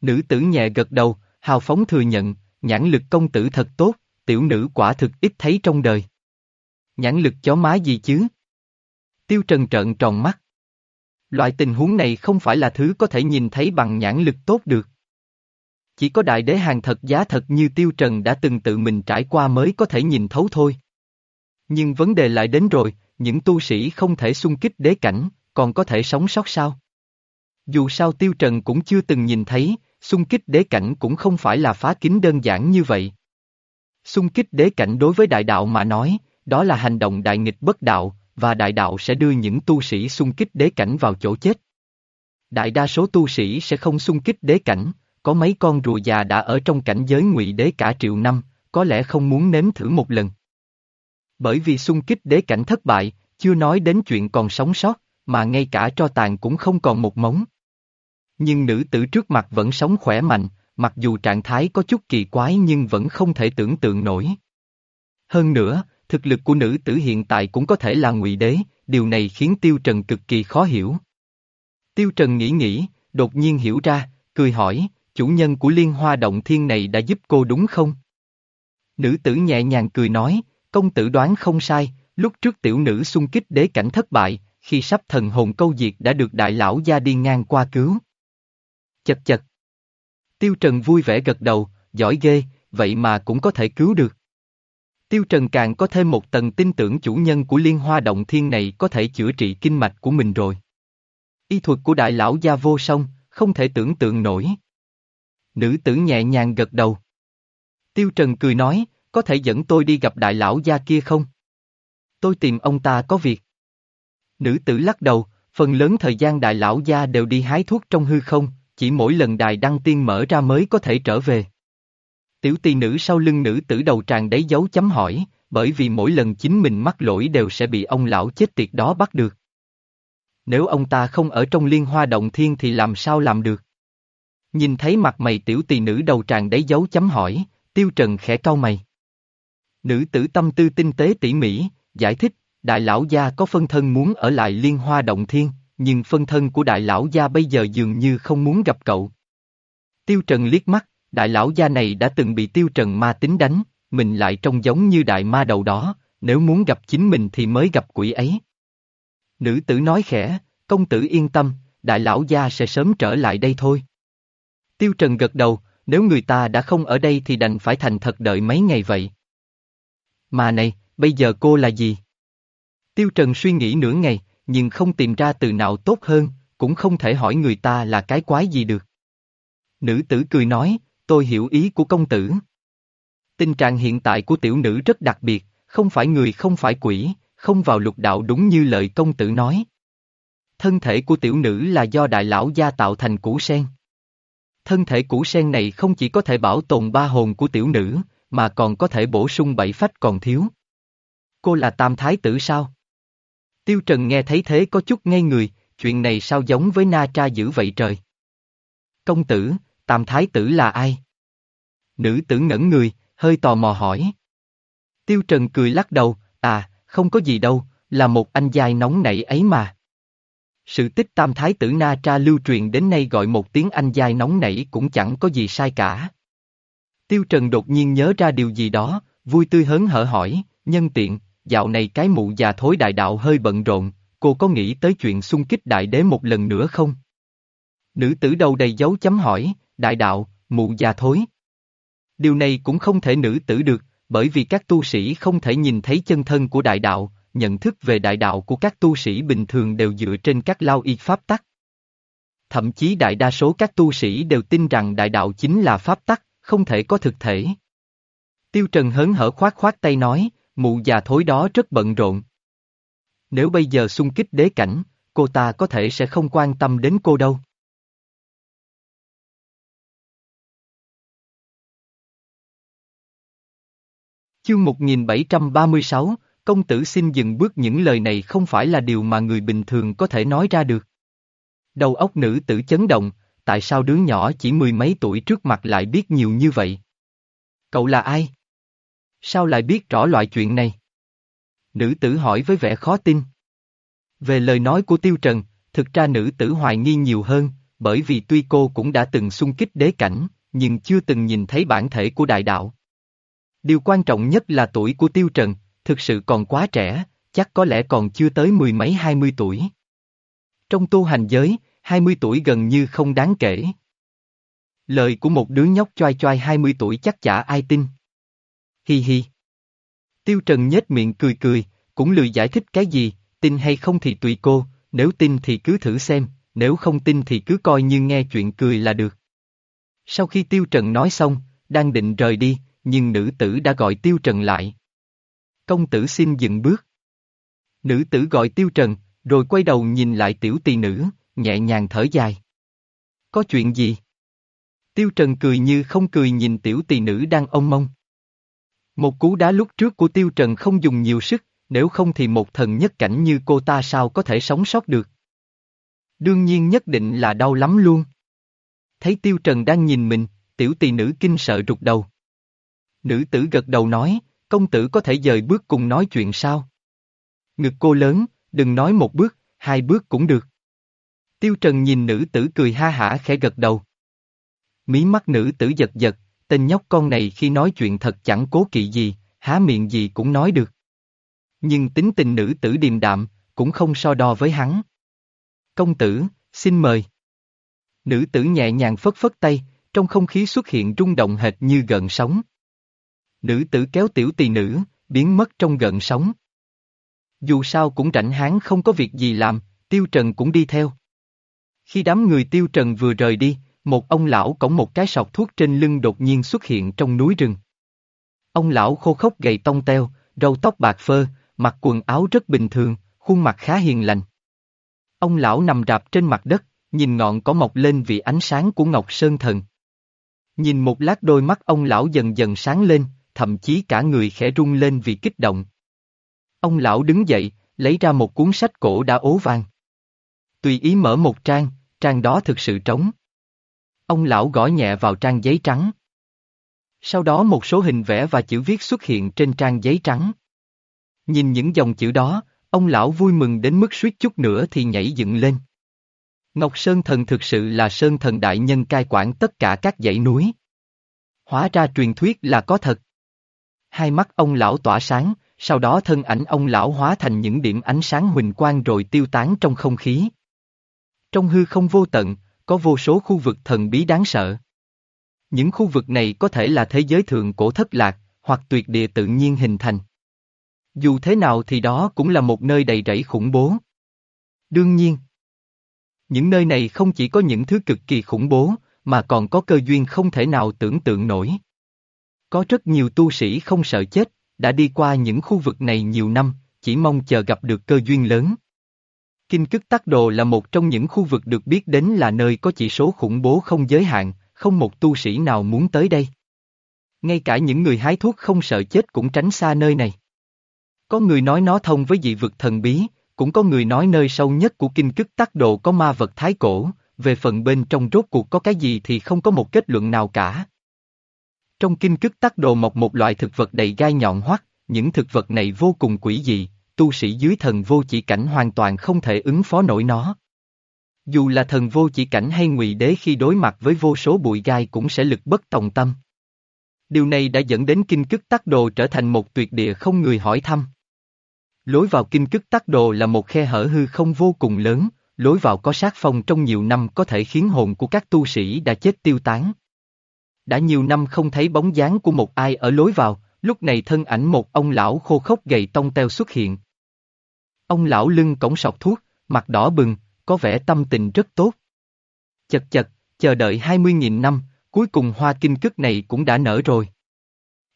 Nữ tử nhẹ gật đầu, hào phóng thừa nhận, nhãn lực công tử thật tốt, tiểu nữ quả thực ít thấy trong đời. Nhãn lực chó má gì chứ? Tiêu Trần trợn tròn mắt. Loại tình huống này không phải là thứ có thể nhìn thấy bằng nhãn lực tốt được. Chỉ có đại đế hàng thật giá thật như Tiêu Trần đã từng tự mình trải qua mới có thể nhìn thấu thôi. Nhưng vấn đề lại đến rồi, những tu sĩ không thể xung kích đế cảnh, còn có thể sống sót sao? Dù sao Tiêu Trần cũng chưa từng nhìn thấy, xung kích đế cảnh cũng không phải là phá kính đơn giản như vậy. Xung kích đế cảnh đối với đại đạo mà nói, đó là hành động đại nghịch bất đạo, và đại đạo sẽ đưa những tu sĩ xung kích đế cảnh vào chỗ chết. Đại đa số tu sĩ sẽ không xung kích đế cảnh, có mấy con rùa già đã ở trong cảnh giới ngụy đế cả triệu năm, có lẽ không muốn nếm thử một lần. Bởi vì xung kích đế cảnh thất bại, chưa nói đến chuyện còn sống sót, mà ngay cả tro tàn cũng không còn một móng. Nhưng nữ tử trước mặt vẫn sống khỏe mạnh, mặc dù trạng thái có chút kỳ quái nhưng vẫn không thể tưởng tượng nổi. Hơn nữa, thực lực của nữ tử hiện tại cũng có thể là ngụy đế, điều này khiến Tiêu Trần cực kỳ khó hiểu. Tiêu Trần nghĩ nghĩ, đột nhiên hiểu ra, cười hỏi, chủ nhân của liên hoa động thiên này đã giúp cô đúng không? Nữ tử nhẹ nhàng cười nói, công tử đoán không sai, lúc trước tiểu nữ xung kích đế cảnh thất bại, khi sắp thần hồn câu diệt đã được đại lão gia đi ngang qua cứu. Chật chật. Tiêu Trần vui vẻ gật đầu, giỏi ghê, vậy mà cũng có thể cứu được. Tiêu Trần càng có thêm một tầng tin tưởng chủ nhân của liên hoa động thiên này có thể chữa trị kinh mạch của mình rồi. Y thuật của đại lão gia vô song, không thể tưởng tượng nổi. Nữ tử nhẹ nhàng gật đầu. Tiêu Trần cười nói, có thể dẫn tôi đi gặp đại lão gia kia không? Tôi tìm ông ta có việc. Nữ tử lắc đầu, phần lớn thời gian đại lão gia đều đi hái thuốc trong hư không, chỉ mỗi lần đài đăng tiên mở ra mới có thể trở về. Tiểu tỳ nữ sau lưng nữ tử đầu tràn đấy dấu chấm hỏi, bởi vì mỗi lần chính mình mắc lỗi đều sẽ bị ông lão chết tiệt đó bắt được. Nếu ông ta không ở trong liên hoa động thiên thì làm sao làm được? Nhìn thấy mặt mày tiểu tỳ nữ đầu tràn đầy dấu chấm hỏi, tiêu trần khẽ cau mày. Nữ tử tâm tư tinh tế tỉ mỉ, giải thích, đại lão gia có phân thân muốn ở lại liên hoa động thiên, nhưng phân thân của đại lão gia bây giờ dường như không muốn gặp cậu. Tiêu Trần liếc mắt, đại lão gia này đã từng bị Tiêu Trần ma tính đánh, mình lại trông giống như đại ma đầu đó, nếu muốn gặp chính mình thì mới gặp quỷ ấy. Nữ tử nói khẽ, công tử yên tâm, đại lão gia sẽ sớm trở lại đây thôi. Tiêu Trần gật đầu, nếu người ta đã không ở đây thì đành phải thành thật đợi mấy ngày vậy. Mà này, bây giờ cô là gì? Tiêu Trần suy nghĩ nửa ngày, nhưng không tìm ra từ nào tốt hơn, cũng không thể hỏi người ta là cái quái gì được. Nữ tử cười nói, tôi hiểu ý của công tử. Tình trạng hiện tại của tiểu nữ rất đặc biệt, không phải người không phải quỷ, không vào lục đạo đúng như lời công tử nói. Thân thể của tiểu nữ là do đại lão gia tạo thành củ sen. Thân thể củ sen này không chỉ có thể bảo tồn ba hồn của tiểu nữ, mà còn có thể bổ sung bảy phách còn thiếu. Cô là tam thái tử sao? Tiêu Trần nghe thấy thế có chút ngây người, chuyện này sao giống với Na Tra dữ vậy trời? Công tử, tam thái tử là ai? Nữ tử ngẩn người, hơi tò mò hỏi. Tiêu Trần cười lắc đầu, à, không có gì đâu, là một anh giai nóng nảy ấy mà. Sự tích tam thái tử Na Tra lưu truyền đến nay gọi một tiếng anh dài nóng nảy cũng chẳng có gì sai cả. Tiêu Trần đột nhiên nhớ ra điều gì đó, vui tươi hớn hở hỏi, nhân tiện, dạo này cái mụ già thối đại đạo hơi bận rộn, cô có nghĩ tới chuyện xung kích đại đế một lần nữa không? Nữ tử đầu đầy dấu chấm hỏi, đại đạo, mụ già thối. Điều này cũng không thể nữ tử được, bởi vì các tu sĩ không thể nhìn thấy chân thân của đại đạo, nhận thức về đại đạo của các tu sĩ bình thường đều dựa trên các lao y pháp tắc. Thậm chí đại đa số các tu sĩ đều tin rằng đại đạo chính là pháp tắc, không thể có thực thể. Tiêu Trần hớn hở khoát khoát tay nói, mụ già thối đó rất bận rộn. Nếu bây giờ xung kích đế cảnh, cô ta có thể sẽ không quan tâm đến cô đâu. Chương 1736, công tử xin dừng bước những lời này không phải là điều mà người bình thường có thể nói ra được. Đầu óc nữ tử chấn động, tại sao đứa nhỏ chỉ mười mấy tuổi trước mặt lại biết nhiều như vậy? Cậu là ai? Sao lại biết rõ loại chuyện này? Nữ tử hỏi với vẻ khó tin. Về lời nói của Tiêu Trần, thực ra nữ tử hoài nghi nhiều hơn, bởi vì tuy cô cũng đã từng xung kích đế cảnh, nhưng chưa từng nhìn thấy bản thể của đại đạo. Điều quan trọng nhất là tuổi của Tiêu Trần, thực sự còn quá trẻ, chắc có lẽ còn chưa tới mười mấy hai mươi tuổi. Trong tu hành giới, hai mươi tuổi gần như không đáng kể. Lời của một đứa nhóc choai choai hai mươi tuổi chắc chả ai tin. Hi hi. Tiêu Trần nhếch miệng cười cười, cũng lười giải thích cái gì, tin hay không thì tùy cô, nếu tin thì cứ thử xem, nếu không tin thì cứ coi như nghe chuyện cười là được. Sau khi Tiêu Trần nói xong, đang định rời đi, nhưng nữ tử đã gọi Tiêu Trần lại. Công tử xin dừng bước. Nữ tử gọi Tiêu Trần, rồi quay đầu nhìn lại tiểu tỳ nữ, nhẹ nhàng thở dài. Có chuyện gì? Tiêu Trần cười như không cười nhìn tiểu tỳ nữ đang ông mông. Một cú đá lúc trước của Tiêu Trần không dùng nhiều sức, nếu không thì một thần nhất cảnh như cô ta sao có thể sống sót được. Đương nhiên nhất định là đau lắm luôn. Thấy Tiêu Trần đang nhìn mình, tiểu tỳ nữ kinh sợ rụt đầu. Nữ tử gật đầu nói, công tử có thể dời bước cùng nói chuyện sao? Ngực cô lớn, đừng nói một bước, hai bước cũng được. Tiêu Trần nhìn nữ tử cười ha hả khẽ gật đầu. Mí mắt nữ tử giật giật, tên nhóc con này khi nói chuyện thật chẳng cố kỵ gì, há miệng gì cũng nói được. Nhưng tính tình nữ tử điềm đạm, cũng không so đo với hắn. Công tử, xin mời. Nữ tử nhẹ nhàng phất phất tay, trong không khí xuất hiện rung động hệt như gợn sóng. Nữ tử kéo tiểu tỳ nữ, biến mất trong gợn sóng. Dù sao cũng rảnh háng không có việc gì làm, Tiêu Trần cũng đi theo. Khi đám người Tiêu Trần vừa rời đi, một ông lão cõng một cái sọt thuốc trên lưng đột nhiên xuất hiện trong núi rừng. Ông lão khô khốc gầy tông teo, râu tóc bạc phơ, mặc quần áo rất bình thường, khuôn mặt khá hiền lành. Ông lão nằm rạp trên mặt đất, nhìn ngọn có mọc lên vì ánh sáng của Ngọc Sơn Thần. Nhìn một lát đôi mắt ông lão dần dần sáng lên, thậm chí cả người khẽ rung lên vì kích động. Ông lão đứng dậy, lấy ra một cuốn sách cổ đã ố vàng. Tùy ý mở một trang, trang đó thực sự trống. Ông lão gõ nhẹ vào trang giấy trắng. Sau đó một số hình vẽ và chữ viết xuất hiện trên trang giấy trắng. Nhìn những dòng chữ đó, ông lão vui mừng đến mức suýt chút nữa thì nhảy dựng lên. Ngọc Sơn Thần thực sự là Sơn Thần Đại Nhân cai quản tất cả các dãy núi. Hóa ra truyền thuyết là có thật. Hai mắt ông lão tỏa sáng, sau đó thân ảnh ông lão hóa thành những điểm ánh sáng huỳnh quang rồi tiêu tán trong không khí. Trong hư không vô tận, có vô số khu vực thần bí đáng sợ. Những khu vực này có thể là thế giới thượng cổ thất lạc, hoặc tuyệt địa tự nhiên hình thành. Dù thế nào thì đó cũng là một nơi đầy rẫy khủng bố. Đương nhiên, những nơi này không chỉ có những thứ cực kỳ khủng bố, mà còn có cơ duyên không thể nào tưởng tượng nổi. Có rất nhiều tu sĩ không sợ chết, đã đi qua những khu vực này nhiều năm, chỉ mong chờ gặp được cơ duyên lớn. Kinh cức tắc đồ là một trong những khu vực được biết đến là nơi có chỉ số khủng bố không giới hạn, không một tu sĩ nào muốn tới đây. Ngay cả những người hái thuốc không sợ chết cũng tránh xa nơi này. Có người nói nó thông với dị vực thần bí, cũng có người nói nơi sâu nhất của kinh cức tắc đồ có ma vật thái cổ, về phần bên trong rốt cuộc có cái gì thì không có một kết luận nào cả. Trong kinh cức tắc đồ mọc một loại thực vật đầy gai nhọn hoắt, những thực vật này vô cùng quỷ dị, tu sĩ dưới thần vô chỉ cảnh hoàn toàn không thể ứng phó nổi nó. Dù là thần vô chỉ cảnh hay ngụy đế khi đối mặt với vô số bụi gai cũng sẽ lực bất tòng tâm. Điều này đã dẫn đến kinh cức tắc đồ trở thành một tuyệt địa không người hỏi thăm. Lối vào kinh cức tắc đồ là một khe hở hư không vô cùng lớn, lối vào có sát phong trong nhiều năm có thể khiến hồn của các tu sĩ đã chết tiêu tán. Đã nhiều năm không thấy bóng dáng của một ai ở lối vào, lúc này thân ảnh một ông lão khô khốc gầy tông teo xuất hiện. Ông lão lưng cổng sọc thuốc, mặt đỏ bừng, có vẻ tâm tình rất tốt. Chật chật, chờ đợi 20.000 năm, cuối cùng hoa kinh cức này cũng đã nở rồi.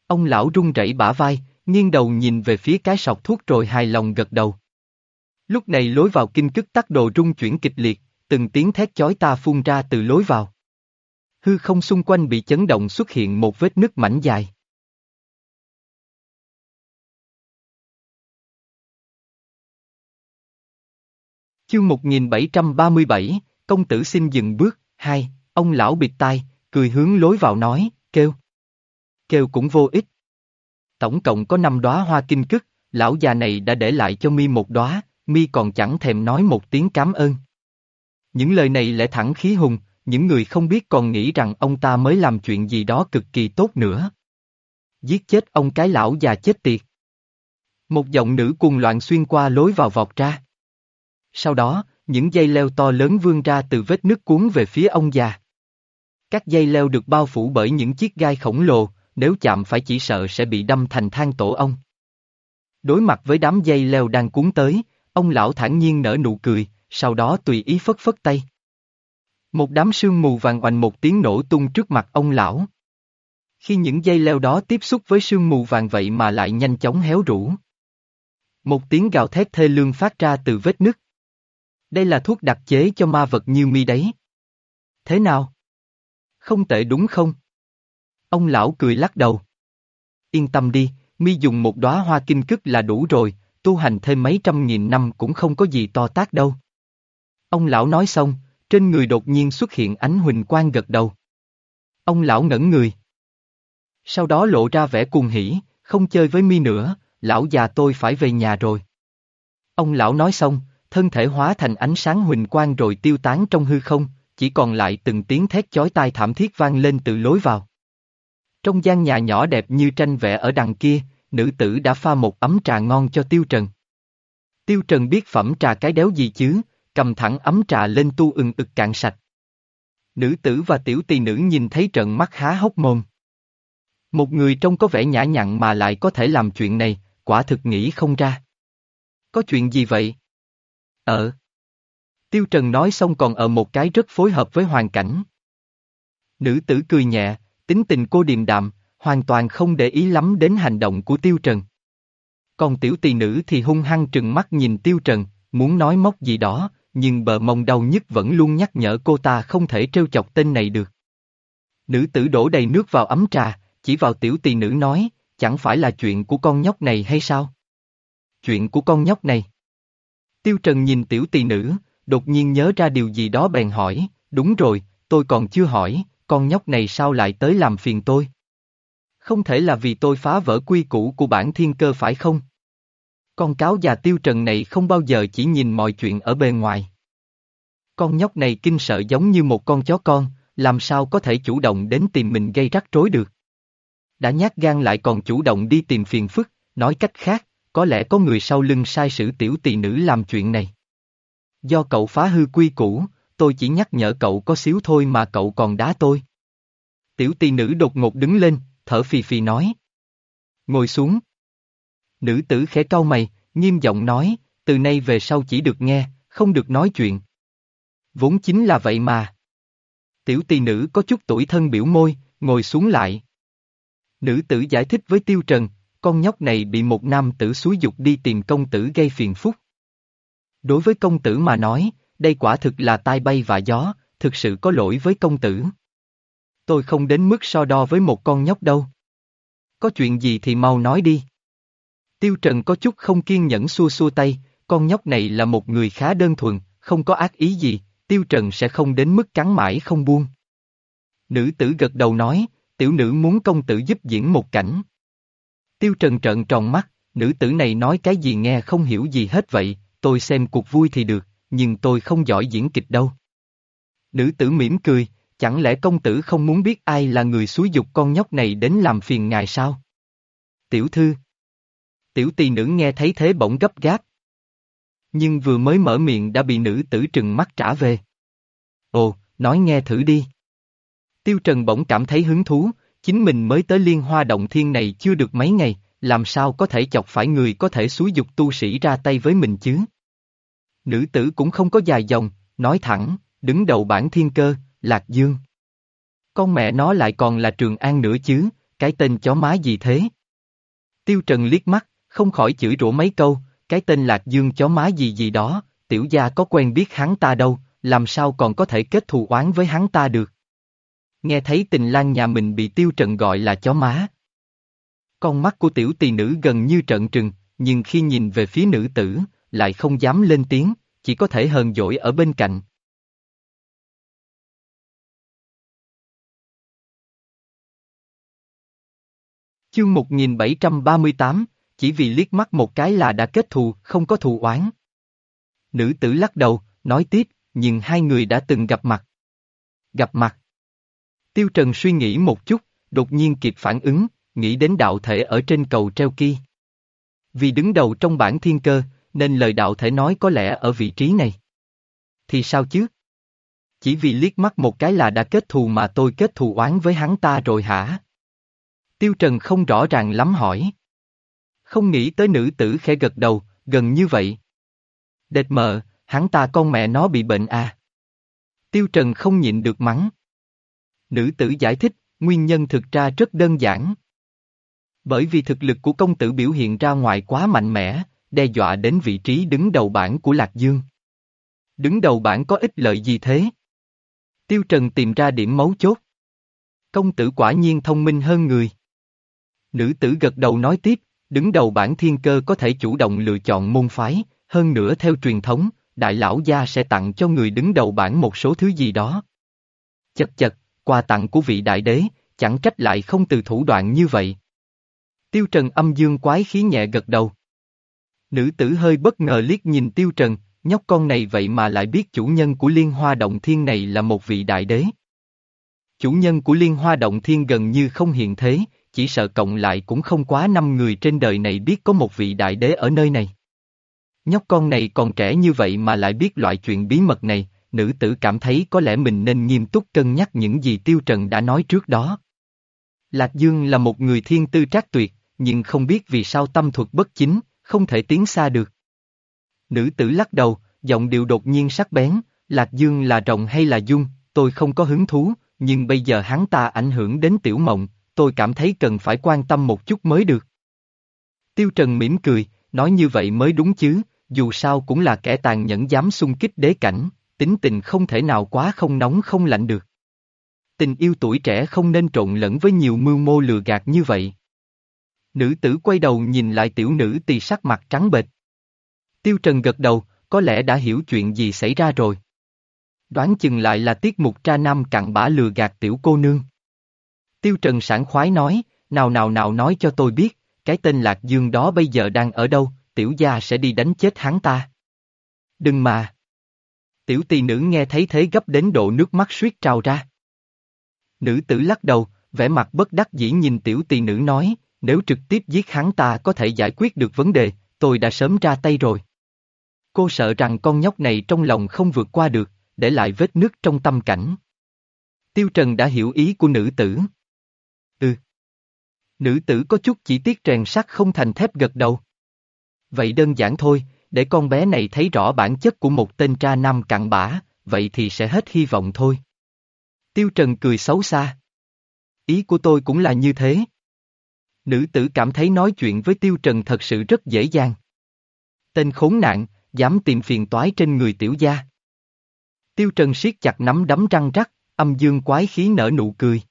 Ông lão run rẩy bả vai, nghiêng đầu nhìn về phía cái sọc thuốc rồi hài lòng gật đầu. Lúc này lối vào kinh cức tắc đồ rung chuyển kịch liệt, từng tiếng thét chói ta phun ra từ lối vào. Hư không xung quanh bị chấn động xuất hiện một vết nứt mảnh dài. Chương 1737, công tử xin dừng bước, hai, ông lão bịt tai, cười hướng lối vào nói, kêu. Kêu cũng vô ích. Tổng cộng có năm đóa hoa kinh cức, lão già này đã để lại cho mi một đóa, mi còn chẳng thèm nói một tiếng cảm ơn. Những lời này lẽ thẳng khí hùng, những người không biết còn nghĩ rằng ông ta mới làm chuyện gì đó cực kỳ tốt nữa. Giết chết ông cái lão già chết tiệt. Một giọng nữ cuồng loạn xuyên qua lối vào vọt ra. Sau đó, những dây leo to lớn vươn ra từ vết nước cuốn về phía ông già. Các dây leo được bao phủ bởi những chiếc gai khổng lồ, nếu chạm phải chỉ sợ sẽ bị đâm thành than tổ ông. Đối mặt với đám dây leo đang cuốn tới, ông lão thản nhiên nở nụ cười, sau đó tùy ý phất phất tay. Một đám sương mù vàng oanh một tiếng nổ tung trước mặt ông lão. Khi những dây leo đó tiếp xúc với sương mù vàng vậy mà lại nhanh chóng héo rũ. Một tiếng gào thét thê lương phát ra từ vết nứt. Đây là thuốc đặc chế cho ma vật như mi đấy. Thế nào? Không tệ đúng không? Ông lão cười lắc đầu. Yên tâm đi, mi dùng một đóa hoa kinh cức là đủ rồi, tu hành thêm mấy trăm nghìn năm cũng không có gì to tác đâu. Ông lão nói xong, trên người đột nhiên xuất hiện ánh huỳnh quang gật đầu. Ông lão ngẩn người. Sau đó lộ ra vẻ cuồng hỉ, không chơi với mi nữa, lão già tôi phải về nhà rồi. Ông lão nói xong, thân thể hóa thành ánh sáng huỳnh quang rồi tiêu tán trong hư không, chỉ còn lại từng tiếng thét chói tai thảm thiết vang lên từ lối vào. Trong gian nhà nhỏ đẹp như tranh vẽ ở đằng kia, nữ tử đã pha một ấm trà ngon cho Tiêu Trần. Tiêu Trần biết phẩm trà cái đéo gì chứ, cầm thẳng ấm trà lên tu ừng ực cạn sạch. Nữ tử và tiểu tỳ nữ nhìn thấy trận mắt há hốc mồm. Một người trông có vẻ nhã nhặn mà lại có thể làm chuyện này, quả thực nghĩ không ra. Có chuyện gì vậy? Ờ. Tiêu Trần nói xong còn ở một cái rất phối hợp với hoàn cảnh. Nữ tử cười nhẹ, tính tình cô điềm đạm, hoàn toàn không để ý lắm đến hành động của Tiêu Trần. Còn tiểu tỳ nữ thì hung hăng trừng mắt nhìn Tiêu Trần, muốn nói móc gì đó, nhưng bờ mông đau nhất vẫn luôn nhắc nhở cô ta không thể trêu chọc tên này được. Nữ tử đổ đầy nước vào ấm trà, chỉ vào tiểu tỳ nữ nói, chẳng phải là chuyện của con nhóc này hay sao? Chuyện của con nhóc này. Tiêu Trần nhìn tiểu tỳ nữ, đột nhiên nhớ ra điều gì đó bèn hỏi, đúng rồi, tôi còn chưa hỏi, con nhóc này sao lại tới làm phiền tôi? Không thể là vì tôi phá vỡ quy củ của bản thiên cơ phải không? Con cáo già tiêu trần này không bao giờ chỉ nhìn mọi chuyện ở bề ngoài. Con nhóc này kinh sợ giống như một con chó con, làm sao có thể chủ động đến tìm mình gây rắc rối được. Đã nhát gan lại còn chủ động đi tìm phiền phức, nói cách khác, có lẽ có người sau lưng sai sử tiểu tỳ nữ làm chuyện này. Do cậu phá hư quy củ, tôi chỉ nhắc nhở cậu có xíu thôi mà cậu còn đá tôi. Tiểu tỳ nữ đột ngột đứng lên, thở phì phì nói. Ngồi xuống. Nữ tử khẽ cau mày, nghiêm giọng nói, từ nay về sau chỉ được nghe, không được nói chuyện. Vốn chính là vậy mà. Tiểu tỳ nữ có chút tuổi thân biểu môi, ngồi xuống lại. Nữ tử giải thích với Tiêu Trần, con nhóc này bị một nam tử xúi dục đi tìm công tử gây phiền phức. Đối với công tử mà nói, đây quả thực là tai bay và gió, thực sự có lỗi với công tử. Tôi không đến mức so đo với một con nhóc đâu. Có chuyện gì thì mau nói đi. Tiêu Trần có chút không kiên nhẫn xua xua tay, con nhóc này là một người khá đơn thuần, không có ác ý gì, Tiêu Trần sẽ không đến mức cắn mãi không buông. Nữ tử gật đầu nói, tiểu nữ muốn công tử giúp diễn một cảnh. Tiêu Trần trợn tròn mắt, nữ tử này nói cái gì nghe không hiểu gì hết vậy, tôi xem cuộc vui thì được, nhưng tôi không giỏi diễn kịch đâu. Nữ tử mỉm cười, chẳng lẽ công tử không muốn biết ai là người xúi dục con nhóc này đến làm phiền ngài sao? Tiểu thư. Tiểu tỳ nữ nghe thấy thế bỗng gấp gáp. Nhưng vừa mới mở miệng đã bị nữ tử trừng mắt trả về. Ồ, nói nghe thử đi. Tiêu Trần bỗng cảm thấy hứng thú, chính mình mới tới liên hoa động thiên này chưa được mấy ngày, làm sao có thể chọc phải người có thể xúi dục tu sĩ ra tay với mình chứ? Nữ tử cũng không có dài dòng, nói thẳng, đứng đầu bản thiên cơ, Lạc Dương. Con mẹ nó lại còn là Trường An nữa chứ, cái tên chó má gì thế? Tiêu Trần liếc mắt, không khỏi chửi rủa mấy câu, cái tên Lạc Dương chó má gì gì đó, tiểu gia có quen biết hắn ta đâu, làm sao còn có thể kết thù oán với hắn ta được. Nghe thấy tình lang nhà mình bị Tiêu Trần gọi là chó má. Con mắt của tiểu tỳ nữ gần như trợn trừng, nhưng khi nhìn về phía nữ tử, lại không dám lên tiếng, chỉ có thể hờn dỗi ở bên cạnh. Chương 1738, chỉ vì liếc mắt một cái là đã kết thù, không có thù oán. Nữ tử lắc đầu, nói tiếp, nhưng hai người đã từng gặp mặt. Gặp mặt. Tiêu Trần suy nghĩ một chút, đột nhiên kịp phản ứng, nghĩ đến đạo thể ở trên cầu treo kia. Vì đứng đầu trong bản thiên cơ, nên lời đạo thể nói có lẽ ở vị trí này. Thì sao chứ? Chỉ vì liếc mắt một cái là đã kết thù mà tôi kết thù oán với hắn ta rồi hả? Tiêu Trần không rõ ràng lắm hỏi. Không nghĩ tới nữ tử khẽ gật đầu, gần như vậy. Đệt mờ, hắn ta con mẹ nó bị bệnh à. Tiêu Trần không nhịn được mắng. Nữ tử giải thích, nguyên nhân thực ra rất đơn giản. Bởi vì thực lực của công tử biểu hiện ra ngoài quá mạnh mẽ, đe dọa đến vị trí đứng đầu bảng của Lạc Dương. Đứng đầu bảng có ích lợi gì thế? Tiêu Trần tìm ra điểm mấu chốt. Công tử quả nhiên thông minh hơn người. Nữ tử gật đầu nói tiếp, đứng đầu bản thiên cơ có thể chủ động lựa chọn môn phái, hơn nữa theo truyền thống, đại lão gia sẽ tặng cho người đứng đầu bản một số thứ gì đó. Chật chật, quà tặng của vị đại đế, chẳng trách lại không từ thủ đoạn như vậy. Tiêu Trần âm dương quái khí nhẹ gật đầu. Nữ tử hơi bất ngờ liếc nhìn Tiêu Trần, nhóc con này vậy mà lại biết chủ nhân của Liên Hoa Động Thiên này là một vị đại đế. Chủ nhân của Liên Hoa Động Thiên gần như không hiện thế, chỉ sợ cộng lại cũng không quá năm người trên đời này biết có một vị đại đế ở nơi này. Nhóc con này còn trẻ như vậy mà lại biết loại chuyện bí mật này, nữ tử cảm thấy có lẽ mình nên nghiêm túc cân nhắc những gì Tiêu Trần đã nói trước đó. Lạc Dương là một người thiên tư trác tuyệt, nhưng không biết vì sao tâm thuật bất chính, không thể tiến xa được. Nữ tử lắc đầu, giọng điệu đột nhiên sắc bén, Lạc Dương là rộng hay là dung, tôi không có hứng thú, nhưng bây giờ hắn ta ảnh hưởng đến tiểu mộng, tôi cảm thấy cần phải quan tâm một chút mới được. Tiêu Trần mỉm cười, nói như vậy mới đúng chứ, dù sao cũng là kẻ tàn nhẫn dám xung kích đế cảnh, tính tình không thể nào quá không nóng không lạnh được. Tình yêu tuổi trẻ không nên trộn lẫn với nhiều mưu mô lừa gạt như vậy. Nữ tử quay đầu nhìn lại tiểu nữ tì sắc mặt trắng bệch. Tiêu Trần gật đầu, có lẽ đã hiểu chuyện gì xảy ra rồi. Đoán chừng lại là tiết mục tra nam cặn bã lừa gạt tiểu cô nương. Tiêu Trần sảng khoái nói, nào nào nào nói cho tôi biết, cái tên Lạc Dương đó bây giờ đang ở đâu, tiểu gia sẽ đi đánh chết hắn ta. Đừng mà. Tiểu tỳ nữ nghe thấy thế gấp đến độ nước mắt suýt trào ra. Nữ tử lắc đầu, vẻ mặt bất đắc dĩ nhìn tiểu tỳ nữ nói, nếu trực tiếp giết hắn ta có thể giải quyết được vấn đề, tôi đã sớm ra tay rồi. Cô sợ rằng con nhóc này trong lòng không vượt qua được, để lại vết nước trong tâm cảnh. Tiêu Trần đã hiểu ý của nữ tử. Nữ tử có chút chỉ tiết rèn sắt không thành thép gật đầu. Vậy đơn giản thôi, để con bé này thấy rõ bản chất của một tên tra nam cặn bã, vậy thì sẽ hết hy vọng thôi. Tiêu Trần cười xấu xa. Ý của tôi cũng là như thế. Nữ tử cảm thấy nói chuyện với Tiêu Trần thật sự rất dễ dàng. Tên khốn nạn, dám tìm phiền toái trên người tiểu gia. Tiêu Trần siết chặt nắm đấm răng rắc, âm dương quái khí nở nụ cười.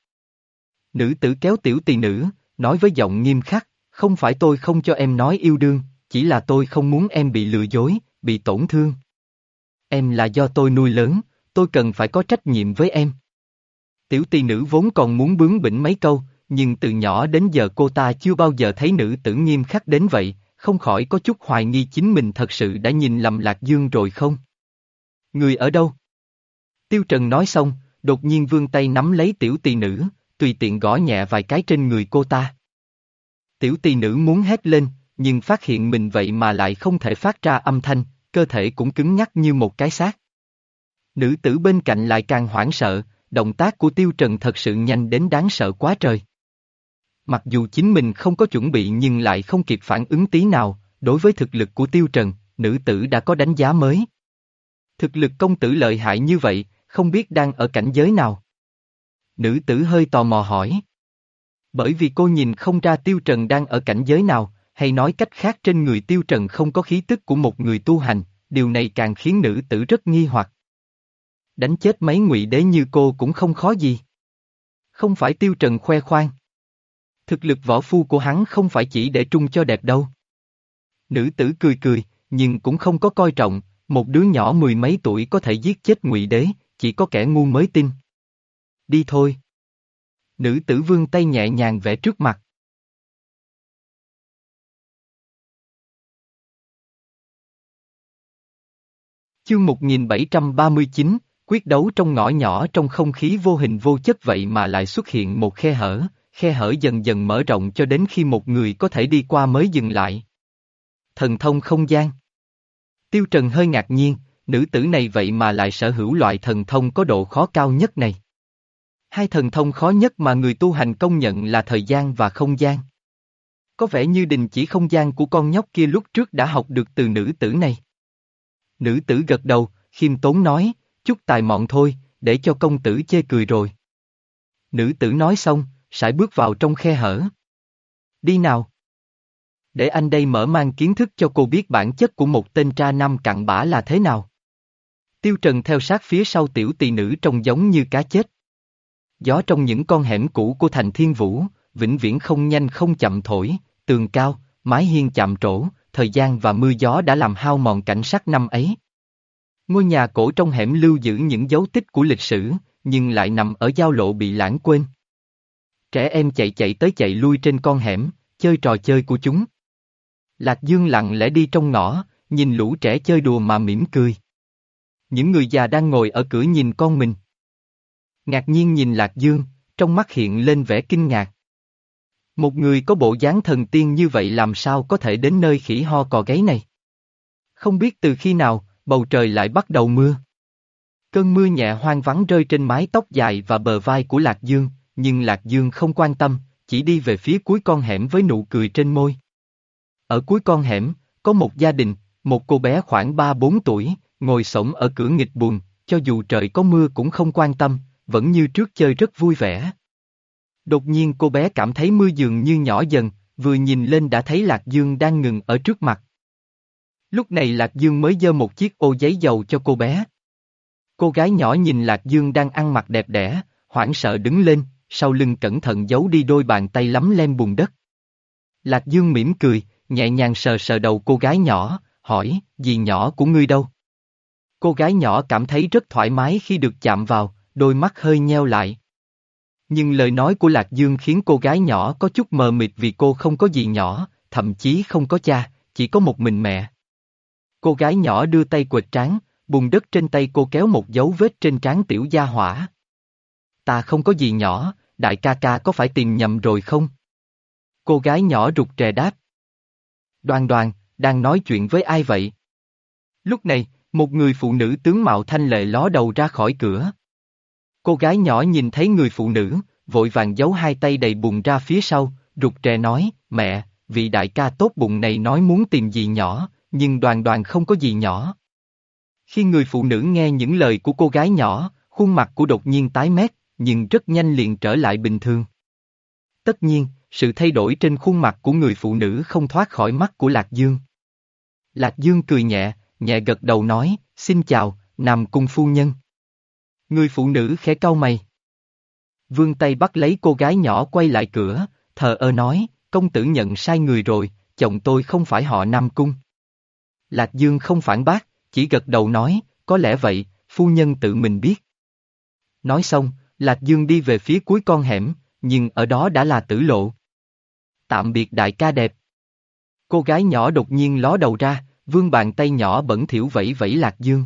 Nữ tử kéo tiểu tỳ nữ, nói với giọng nghiêm khắc, không phải tôi không cho em nói yêu đương, chỉ là tôi không muốn em bị lừa dối, bị tổn thương. Em là do tôi nuôi lớn, tôi cần phải có trách nhiệm với em. Tiểu tỳ nữ vốn còn muốn bướng bỉnh mấy câu, nhưng từ nhỏ đến giờ cô ta chưa bao giờ thấy nữ tử nghiêm khắc đến vậy, không khỏi có chút hoài nghi chính mình thật sự đã nhìn lầm Lạc Dương rồi không? Người ở đâu? Tiêu Trần nói xong, đột nhiên vươn tay nắm lấy tiểu tỳ nữ, tùy tiện gõ nhẹ vài cái trên người cô ta. Tiểu tỳ nữ muốn hét lên, nhưng phát hiện mình vậy mà lại không thể phát ra âm thanh, cơ thể cũng cứng nhắc như một cái xác. Nữ tử bên cạnh lại càng hoảng sợ, động tác của Tiêu Trần thật sự nhanh đến đáng sợ quá trời. Mặc dù chính mình không có chuẩn bị nhưng lại không kịp phản ứng tí nào, đối với thực lực của Tiêu Trần, nữ tử đã có đánh giá mới. Thực lực công tử lợi hại như vậy, không biết đang ở cảnh giới nào. Nữ tử hơi tò mò hỏi. Bởi vì cô nhìn không ra Tiêu Trần đang ở cảnh giới nào, hay nói cách khác trên người Tiêu Trần không có khí tức của một người tu hành, điều này càng khiến nữ tử rất nghi hoặc. Đánh chết mấy ngụy đế như cô cũng không khó gì. Không phải Tiêu Trần khoe khoang. Thực lực võ phu của hắn không phải chỉ để trung cho đẹp đâu. Nữ tử cười cười, nhưng cũng không có coi trọng, một đứa nhỏ mười mấy tuổi có thể giết chết ngụy đế, chỉ có kẻ ngu mới tin. Đi thôi. Nữ tử vương tay nhẹ nhàng vẽ trước mặt. Chương 1739, quyết đấu trong ngõ nhỏ trong không khí vô hình vô chất vậy mà lại xuất hiện một khe hở, khe hở dần dần mở rộng cho đến khi một người có thể đi qua mới dừng lại. Thần thông không gian Tiêu Trần hơi ngạc nhiên, nữ tử này vậy mà lại sở hữu loại thần thông có độ khó cao nhất này. Hai thần thông khó nhất mà người tu hành công nhận là thời gian và không gian. Có vẻ như đình chỉ không gian của con nhóc kia lúc trước đã học được từ nữ tử này. Nữ tử gật đầu, khiêm tốn nói, chút tài mọn thôi, để cho công tử chê cười rồi. Nữ tử nói xong, sải bước vào trong khe hở. Đi nào. Để anh đây mở mang kiến thức cho cô biết bản chất của một tên tra năm cặn bã là thế nào. Tiêu Trần theo sát phía sau tiểu tỳ nữ trông giống như cá chết. Gió trong những con hẻm cũ của thành thiên vũ, vĩnh viễn không nhanh không chậm thổi, tường cao, mái hiên chạm trổ, thời gian và mưa gió đã làm hao mòn cảnh sắc năm ấy. Ngôi nhà cổ trong hẻm lưu giữ những dấu tích của lịch sử, nhưng lại nằm ở giao lộ bị lãng quên. Trẻ em chạy chạy tới chạy lui trên con hẻm, chơi trò chơi của chúng. Lạc Dương lặng lẽ đi trong ngõ, nhìn lũ trẻ chơi đùa mà mỉm cười. Những người già đang ngồi ở cửa nhìn con mình. Ngạc nhiên nhìn Lạc Dương, trong mắt hiện lên vẻ kinh ngạc. Một người có bộ dáng thần tiên như vậy làm sao có thể đến nơi khỉ ho cò gáy này? Không biết từ khi nào, bầu trời lại bắt đầu mưa. Cơn mưa nhẹ hoang vắng rơi trên mái tóc dài và bờ vai của Lạc Dương, nhưng Lạc Dương không quan tâm, chỉ đi về phía cuối con hẻm với nụ cười trên môi. Ở cuối con hẻm, có một gia đình, một cô bé khoảng 3-4 tuổi, ngồi sổng ở cửa nghịch buồn, cho dù trời có mưa cũng không quan tâm, vẫn như trước chơi rất vui vẻ. Đột nhiên cô bé cảm thấy mưa dường như nhỏ dần, vừa nhìn lên đã thấy Lạc Dương đang ngừng ở trước mặt. Lúc này Lạc Dương mới dơ một chiếc ô giấy dầu cho cô bé. Cô gái nhỏ nhìn Lạc Dương đang ăn mặc đẹp đẽ, hoảng sợ đứng lên, sau lưng cẩn thận giấu đi đôi bàn tay lắm lem bùn đất. Lạc Dương mỉm cười, nhẹ nhàng sờ sờ đầu cô gái nhỏ, hỏi, gì nhỏ của ngươi đâu? Cô gái nhỏ cảm thấy rất thoải mái khi được chạm vào, đôi mắt hơi nheo lại. Nhưng lời nói của Lạc Dương khiến cô gái nhỏ có chút mờ mịt vì cô không có gì nhỏ, thậm chí không có cha, chỉ có một mình mẹ. Cô gái nhỏ đưa tay quệt trán, bùn đất trên tay cô kéo một dấu vết trên trán tiểu gia hỏa. Ta không có gì nhỏ, đại ca ca có phải tìm nhầm rồi không? Cô gái nhỏ rụt rè đáp. Đoàn đoàn, đang nói chuyện với ai vậy? Lúc này, một người phụ nữ tướng mạo thanh lệ ló đầu ra khỏi cửa. Cô gái nhỏ nhìn thấy người phụ nữ, vội vàng giấu hai tay đầy bùn ra phía sau, rụt rè nói, mẹ, vị đại ca tốt bụng này nói muốn tìm gì nhỏ, nhưng đoàn đoàn không có gì nhỏ. Khi người phụ nữ nghe những lời của cô gái nhỏ, khuôn mặt của đột nhiên tái mét, nhưng rất nhanh liền trở lại bình thường. Tất nhiên, sự thay đổi trên khuôn mặt của người phụ nữ không thoát khỏi mắt của Lạc Dương. Lạc Dương cười nhẹ, nhẹ gật đầu nói, xin chào, Nam Cung Phu Nhân. Người phụ nữ khẽ cau mày. Vương tay bắt lấy cô gái nhỏ quay lại cửa, thờ ơ nói, công tử nhận sai người rồi, chồng tôi không phải họ Nam Cung. Lạc Dương không phản bác, chỉ gật đầu nói, có lẽ vậy, phu nhân tự mình biết. Nói xong, Lạc Dương đi về phía cuối con hẻm, nhưng ở đó đã là tử lộ. Tạm biệt đại ca đẹp. Cô gái nhỏ đột nhiên ló đầu ra, vương bàn tay nhỏ bẩn thỉu vẫy vẫy Lạc Dương.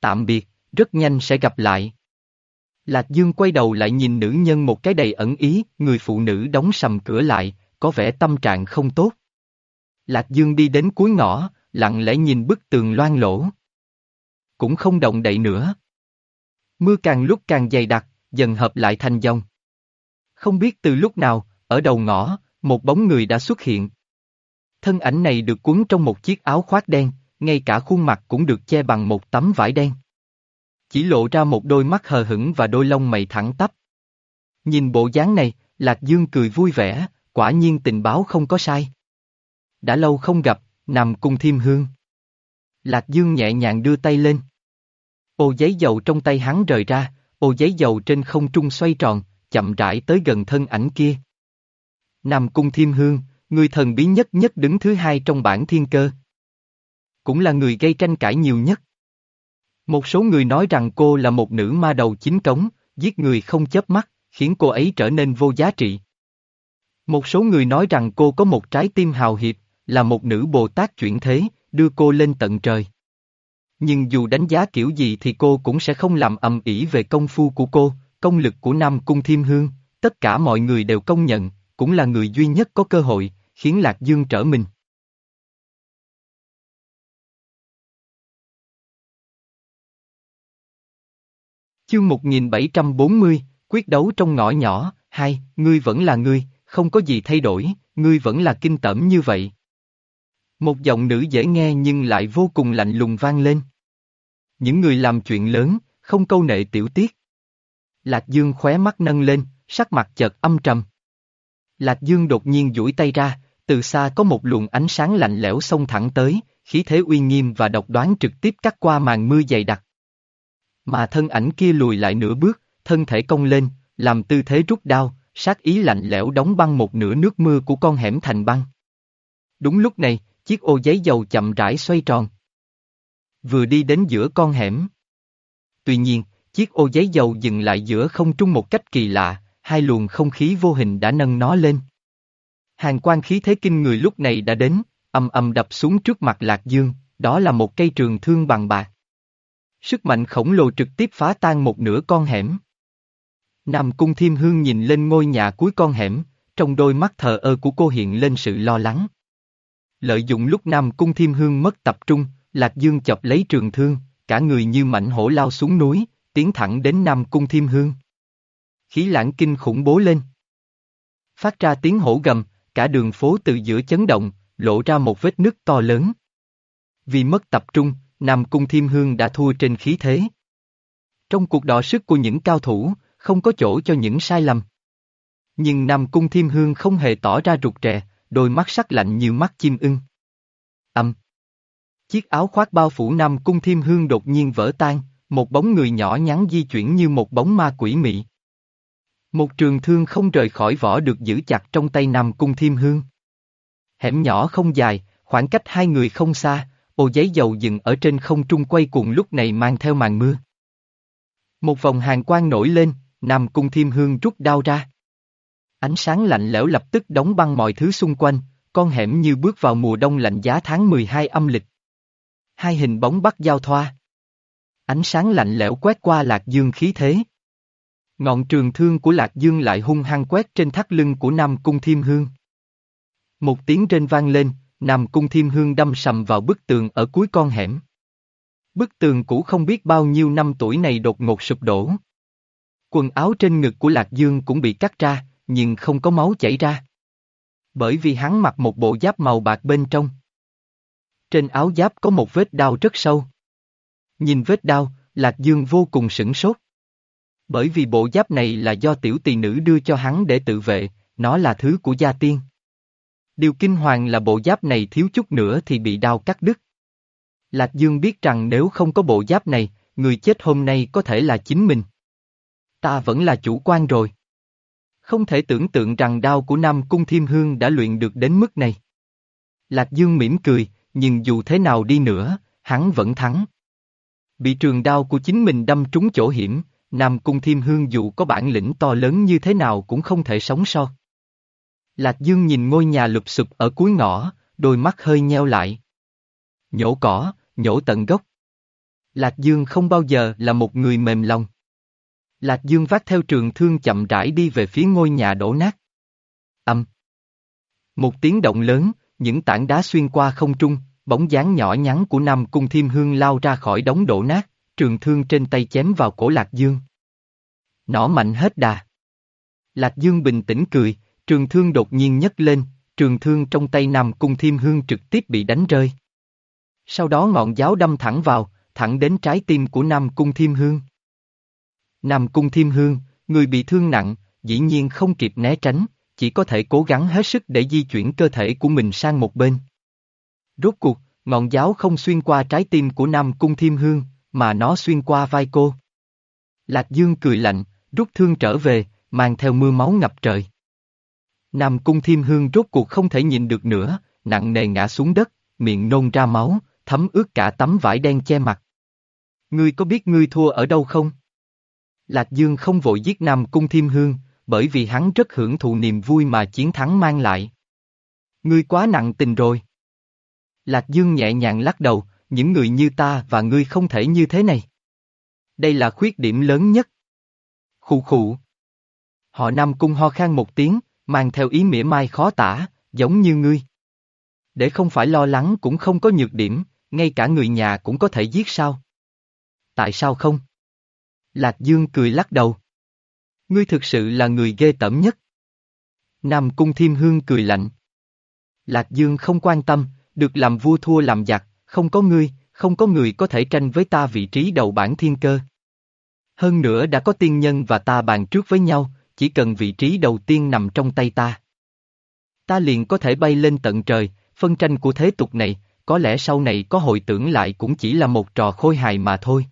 Tạm biệt, rất nhanh sẽ gặp lại. Lạc Dương quay đầu lại nhìn nữ nhân một cái đầy ẩn ý, người phụ nữ đóng sầm cửa lại, có vẻ tâm trạng không tốt. Lạc Dương đi đến cuối ngõ, lặng lẽ nhìn bức tường loang lỗ. Cũng không động đậy nữa. Mưa càng lúc càng dày đặc, dần hợp lại thành dòng. Không biết từ lúc nào, ở đầu ngõ, một bóng người đã xuất hiện. Thân ảnh này được cuốn trong một chiếc áo khoác đen, ngay cả khuôn mặt cũng được che bằng một tấm vải đen. Chỉ lộ ra một đôi mắt hờ hững và đôi lông mày thẳng tắp. Nhìn bộ dáng này, Lạc Dương cười vui vẻ, quả nhiên tình báo không có sai. Đã lâu không gặp, nằm cùng thiêm hương. Lạc Dương nhẹ nhàng đưa tay lên. Ô giấy dầu trong tay hắn rời ra, ô giấy dầu trên không trung xoay tròn, chậm rãi tới gần thân ảnh kia. Nam Cung Thiêm Hương, người thần bí nhất nhất đứng thứ hai trong bản thiên cơ. Cũng là người gây tranh cãi nhiều nhất. Một số người nói rằng cô là một nữ ma đầu chính cống, giết người không chớp mắt, khiến cô ấy trở nên vô giá trị. Một số người nói rằng cô có một trái tim hào hiệp, là một nữ Bồ Tát chuyển thế, đưa cô lên tận trời. Nhưng dù đánh giá kiểu gì thì cô cũng sẽ không làm ầm ĩ về công phu của cô, công lực của Nam Cung Thiêm Hương, tất cả mọi người đều công nhận, cũng là người duy nhất có cơ hội, khiến Lạc Dương trở mình. Chương 1740, quyết đấu trong ngõ nhỏ, hai, ngươi vẫn là ngươi, không có gì thay đổi, ngươi vẫn là kinh tởm như vậy. Một giọng nữ dễ nghe nhưng lại vô cùng lạnh lùng vang lên. Những người làm chuyện lớn, không câu nệ tiểu tiết. Lạc Dương khóe mắt nâng lên, sắc mặt chợt âm trầm. Lạc Dương đột nhiên duỗi tay ra, từ xa có một luồng ánh sáng lạnh lẽo xông thẳng tới, khí thế uy nghiêm và độc đoán trực tiếp cắt qua màn mưa dày đặc. Mà thân ảnh kia lùi lại nửa bước, thân thể cong lên, làm tư thế rút đao, sát ý lạnh lẽo đóng băng một nửa nước mưa của con hẻm thành băng. Đúng lúc này, chiếc ô giấy dầu chậm rãi xoay tròn. Vừa đi đến giữa con hẻm. Tuy nhiên, chiếc ô giấy dầu dừng lại giữa không trung một cách kỳ lạ, hai luồng không khí vô hình đã nâng nó lên. Hàng quan khí thế kinh người lúc này đã đến, âm âm đập xuống trước mặt Lạc Dương, đó là một cây trường thương bằng bạc. Sức mạnh khổng lồ trực tiếp phá tan một nửa con hẻm. Nam Cung Thiêm Hương nhìn lên ngôi nhà cuối con hẻm, trong đôi mắt thờ ơ của cô hiện lên sự lo lắng. Lợi dụng lúc Nam Cung Thiêm Hương mất tập trung, Lạc Dương chọc lấy trường thương, cả người như mảnh hổ lao xuống núi, tiến thẳng đến Nam Cung Thiêm Hương. Khí lãng kinh khủng bố lên. Phát ra tiếng hổ gầm, cả đường phố từ giữa chấn động, lộ ra một vết nứt to lớn. Vì mất tập trung, Nam Cung Thiêm Hương đã thua trên khí thế. Trong cuộc đọ sức của những cao thủ, không có chỗ cho những sai lầm. Nhưng Nam Cung Thiêm Hương không hề tỏ ra rụt rè, đôi mắt sắc lạnh như mắt chim ưng. Âm. Chiếc áo khoác bao phủ Nam Cung Thiêm Hương đột nhiên vỡ tan, một bóng người nhỏ nhắn di chuyển như một bóng ma quỷ mị. Một trường thương không rời khỏi vỏ được giữ chặt trong tay Nam Cung Thiêm Hương. Hẻm nhỏ không dài, khoảng cách hai người không xa, ô giấy dầu dừng ở trên không trung quay cuồng lúc này mang theo màn mưa. Một vòng hàng quang nổi lên, Nam Cung Thiêm Hương rút đao ra. Ánh sáng lạnh lẽo lập tức đóng băng mọi thứ xung quanh, con hẻm như bước vào mùa đông lạnh giá tháng 12 âm lịch. Hai hình bóng bắt giao thoa. Ánh sáng lạnh lẽo quét qua Lạc Dương khí thế. Ngọn trường thương của Lạc Dương lại hung hăng quét trên thắt lưng của Nam Cung Thiêm Hương. Một tiếng trên vang lên, Nam Cung Thiêm Hương đâm sầm vào bức tường ở cuối con hẻm. Bức tường cũ không biết bao nhiêu năm tuổi này đột ngột sụp đổ. Quần áo trên ngực của Lạc Dương cũng bị cắt ra, nhưng không có máu chảy ra. Bởi vì hắn mặc một bộ giáp màu bạc bên trong. Trên áo giáp có một vết đau rất sâu. Nhìn vết đau, Lạc Dương vô cùng sửng sốt. Bởi vì bộ giáp này là do tiểu tỳ nữ đưa cho hắn để tự vệ, nó là thứ của gia tiên. Điều kinh hoàng là bộ giáp này thiếu chút nữa thì bị đau cắt đứt. Lạc Dương biết rằng nếu không có bộ giáp này, người chết hôm nay có thể là chính mình. Ta vẫn là chủ quan rồi. Không thể tưởng tượng rằng đao của Nam Cung Thiêm Hương đã luyện được đến mức này. Lạc Dương mỉm cười, nhưng dù thế nào đi nữa, hắn vẫn thắng. Bị trường đao của chính mình đâm trúng chỗ hiểm, Nam Cung Thiêm Hương dù có bản lĩnh to lớn như thế nào cũng không thể sống so. Lạc Dương nhìn ngôi nhà lụp sụp ở cuối ngõ, đôi mắt hơi nheo lại. Nhổ cỏ, nhổ tận gốc. Lạc Dương không bao giờ là một người mềm lòng. Lạc Dương vác theo trường thương chậm rãi đi về phía ngôi nhà đổ nát. Âm. Một tiếng động lớn, những tảng đá xuyên qua không trung, bóng dáng nhỏ nhắn của Nam Cung Thiêm Hương lao ra khỏi đống đổ nát, trường thương trên tay chém vào cổ Lạc Dương. Nỏ mạnh hết đà. Lạc Dương bình tĩnh cười, trường thương đột nhiên nhấc lên, trường thương trong tay Nam Cung Thiêm Hương trực tiếp bị đánh rơi. Sau đó ngọn giáo đâm thẳng vào, thẳng đến trái tim của Nam Cung Thiêm Hương. Nam Cung Thiêm Hương, người bị thương nặng, dĩ nhiên không kịp né tránh, chỉ có thể cố gắng hết sức để di chuyển cơ thể của mình sang một bên. Rốt cuộc, ngọn giáo không xuyên qua trái tim của Nam Cung Thiêm Hương, mà nó xuyên qua vai cô. Lạc Dương cười lạnh, rút thương trở về, mang theo mưa máu ngập trời. Nam Cung Thiêm Hương rốt cuộc không thể nhìn được nữa, nặng nề ngã xuống đất, miệng nôn ra máu, thấm ướt cả tấm vải đen che mặt. Ngươi có biết ngươi thua ở đâu không? Lạc Dương không vội giết Nam Cung Thiêm Hương, bởi vì hắn rất hưởng thụ niềm vui mà chiến thắng mang lại. Ngươi quá nặng tình rồi. Lạc Dương nhẹ nhàng lắc đầu, những người như ta và ngươi không thể như thế này. Đây là khuyết điểm lớn nhất. Khụ khụ. Họ Nam Cung ho khan một tiếng, mang theo ý mỉa mai khó tả, giống như ngươi. Để không phải lo lắng cũng không có nhược điểm, ngay cả người nhà cũng có thể giết sao? Tại sao không? Lạc Dương cười lắc đầu. Ngươi thực sự là người ghê tởm nhất. Nam Cung Thiêm Hương cười lạnh. Lạc Dương không quan tâm, được làm vua thua làm giặc, không có ngươi, không có người có thể tranh với ta vị trí đầu bản thiên cơ. Hơn nữa đã có tiên nhân và ta bàn trước với nhau, chỉ cần vị trí đầu tiên nằm trong tay ta. Ta liền có thể bay lên tận trời, phân tranh của thế tục này, có lẽ sau này có hồi tưởng lại cũng chỉ là một trò khôi hài mà thôi.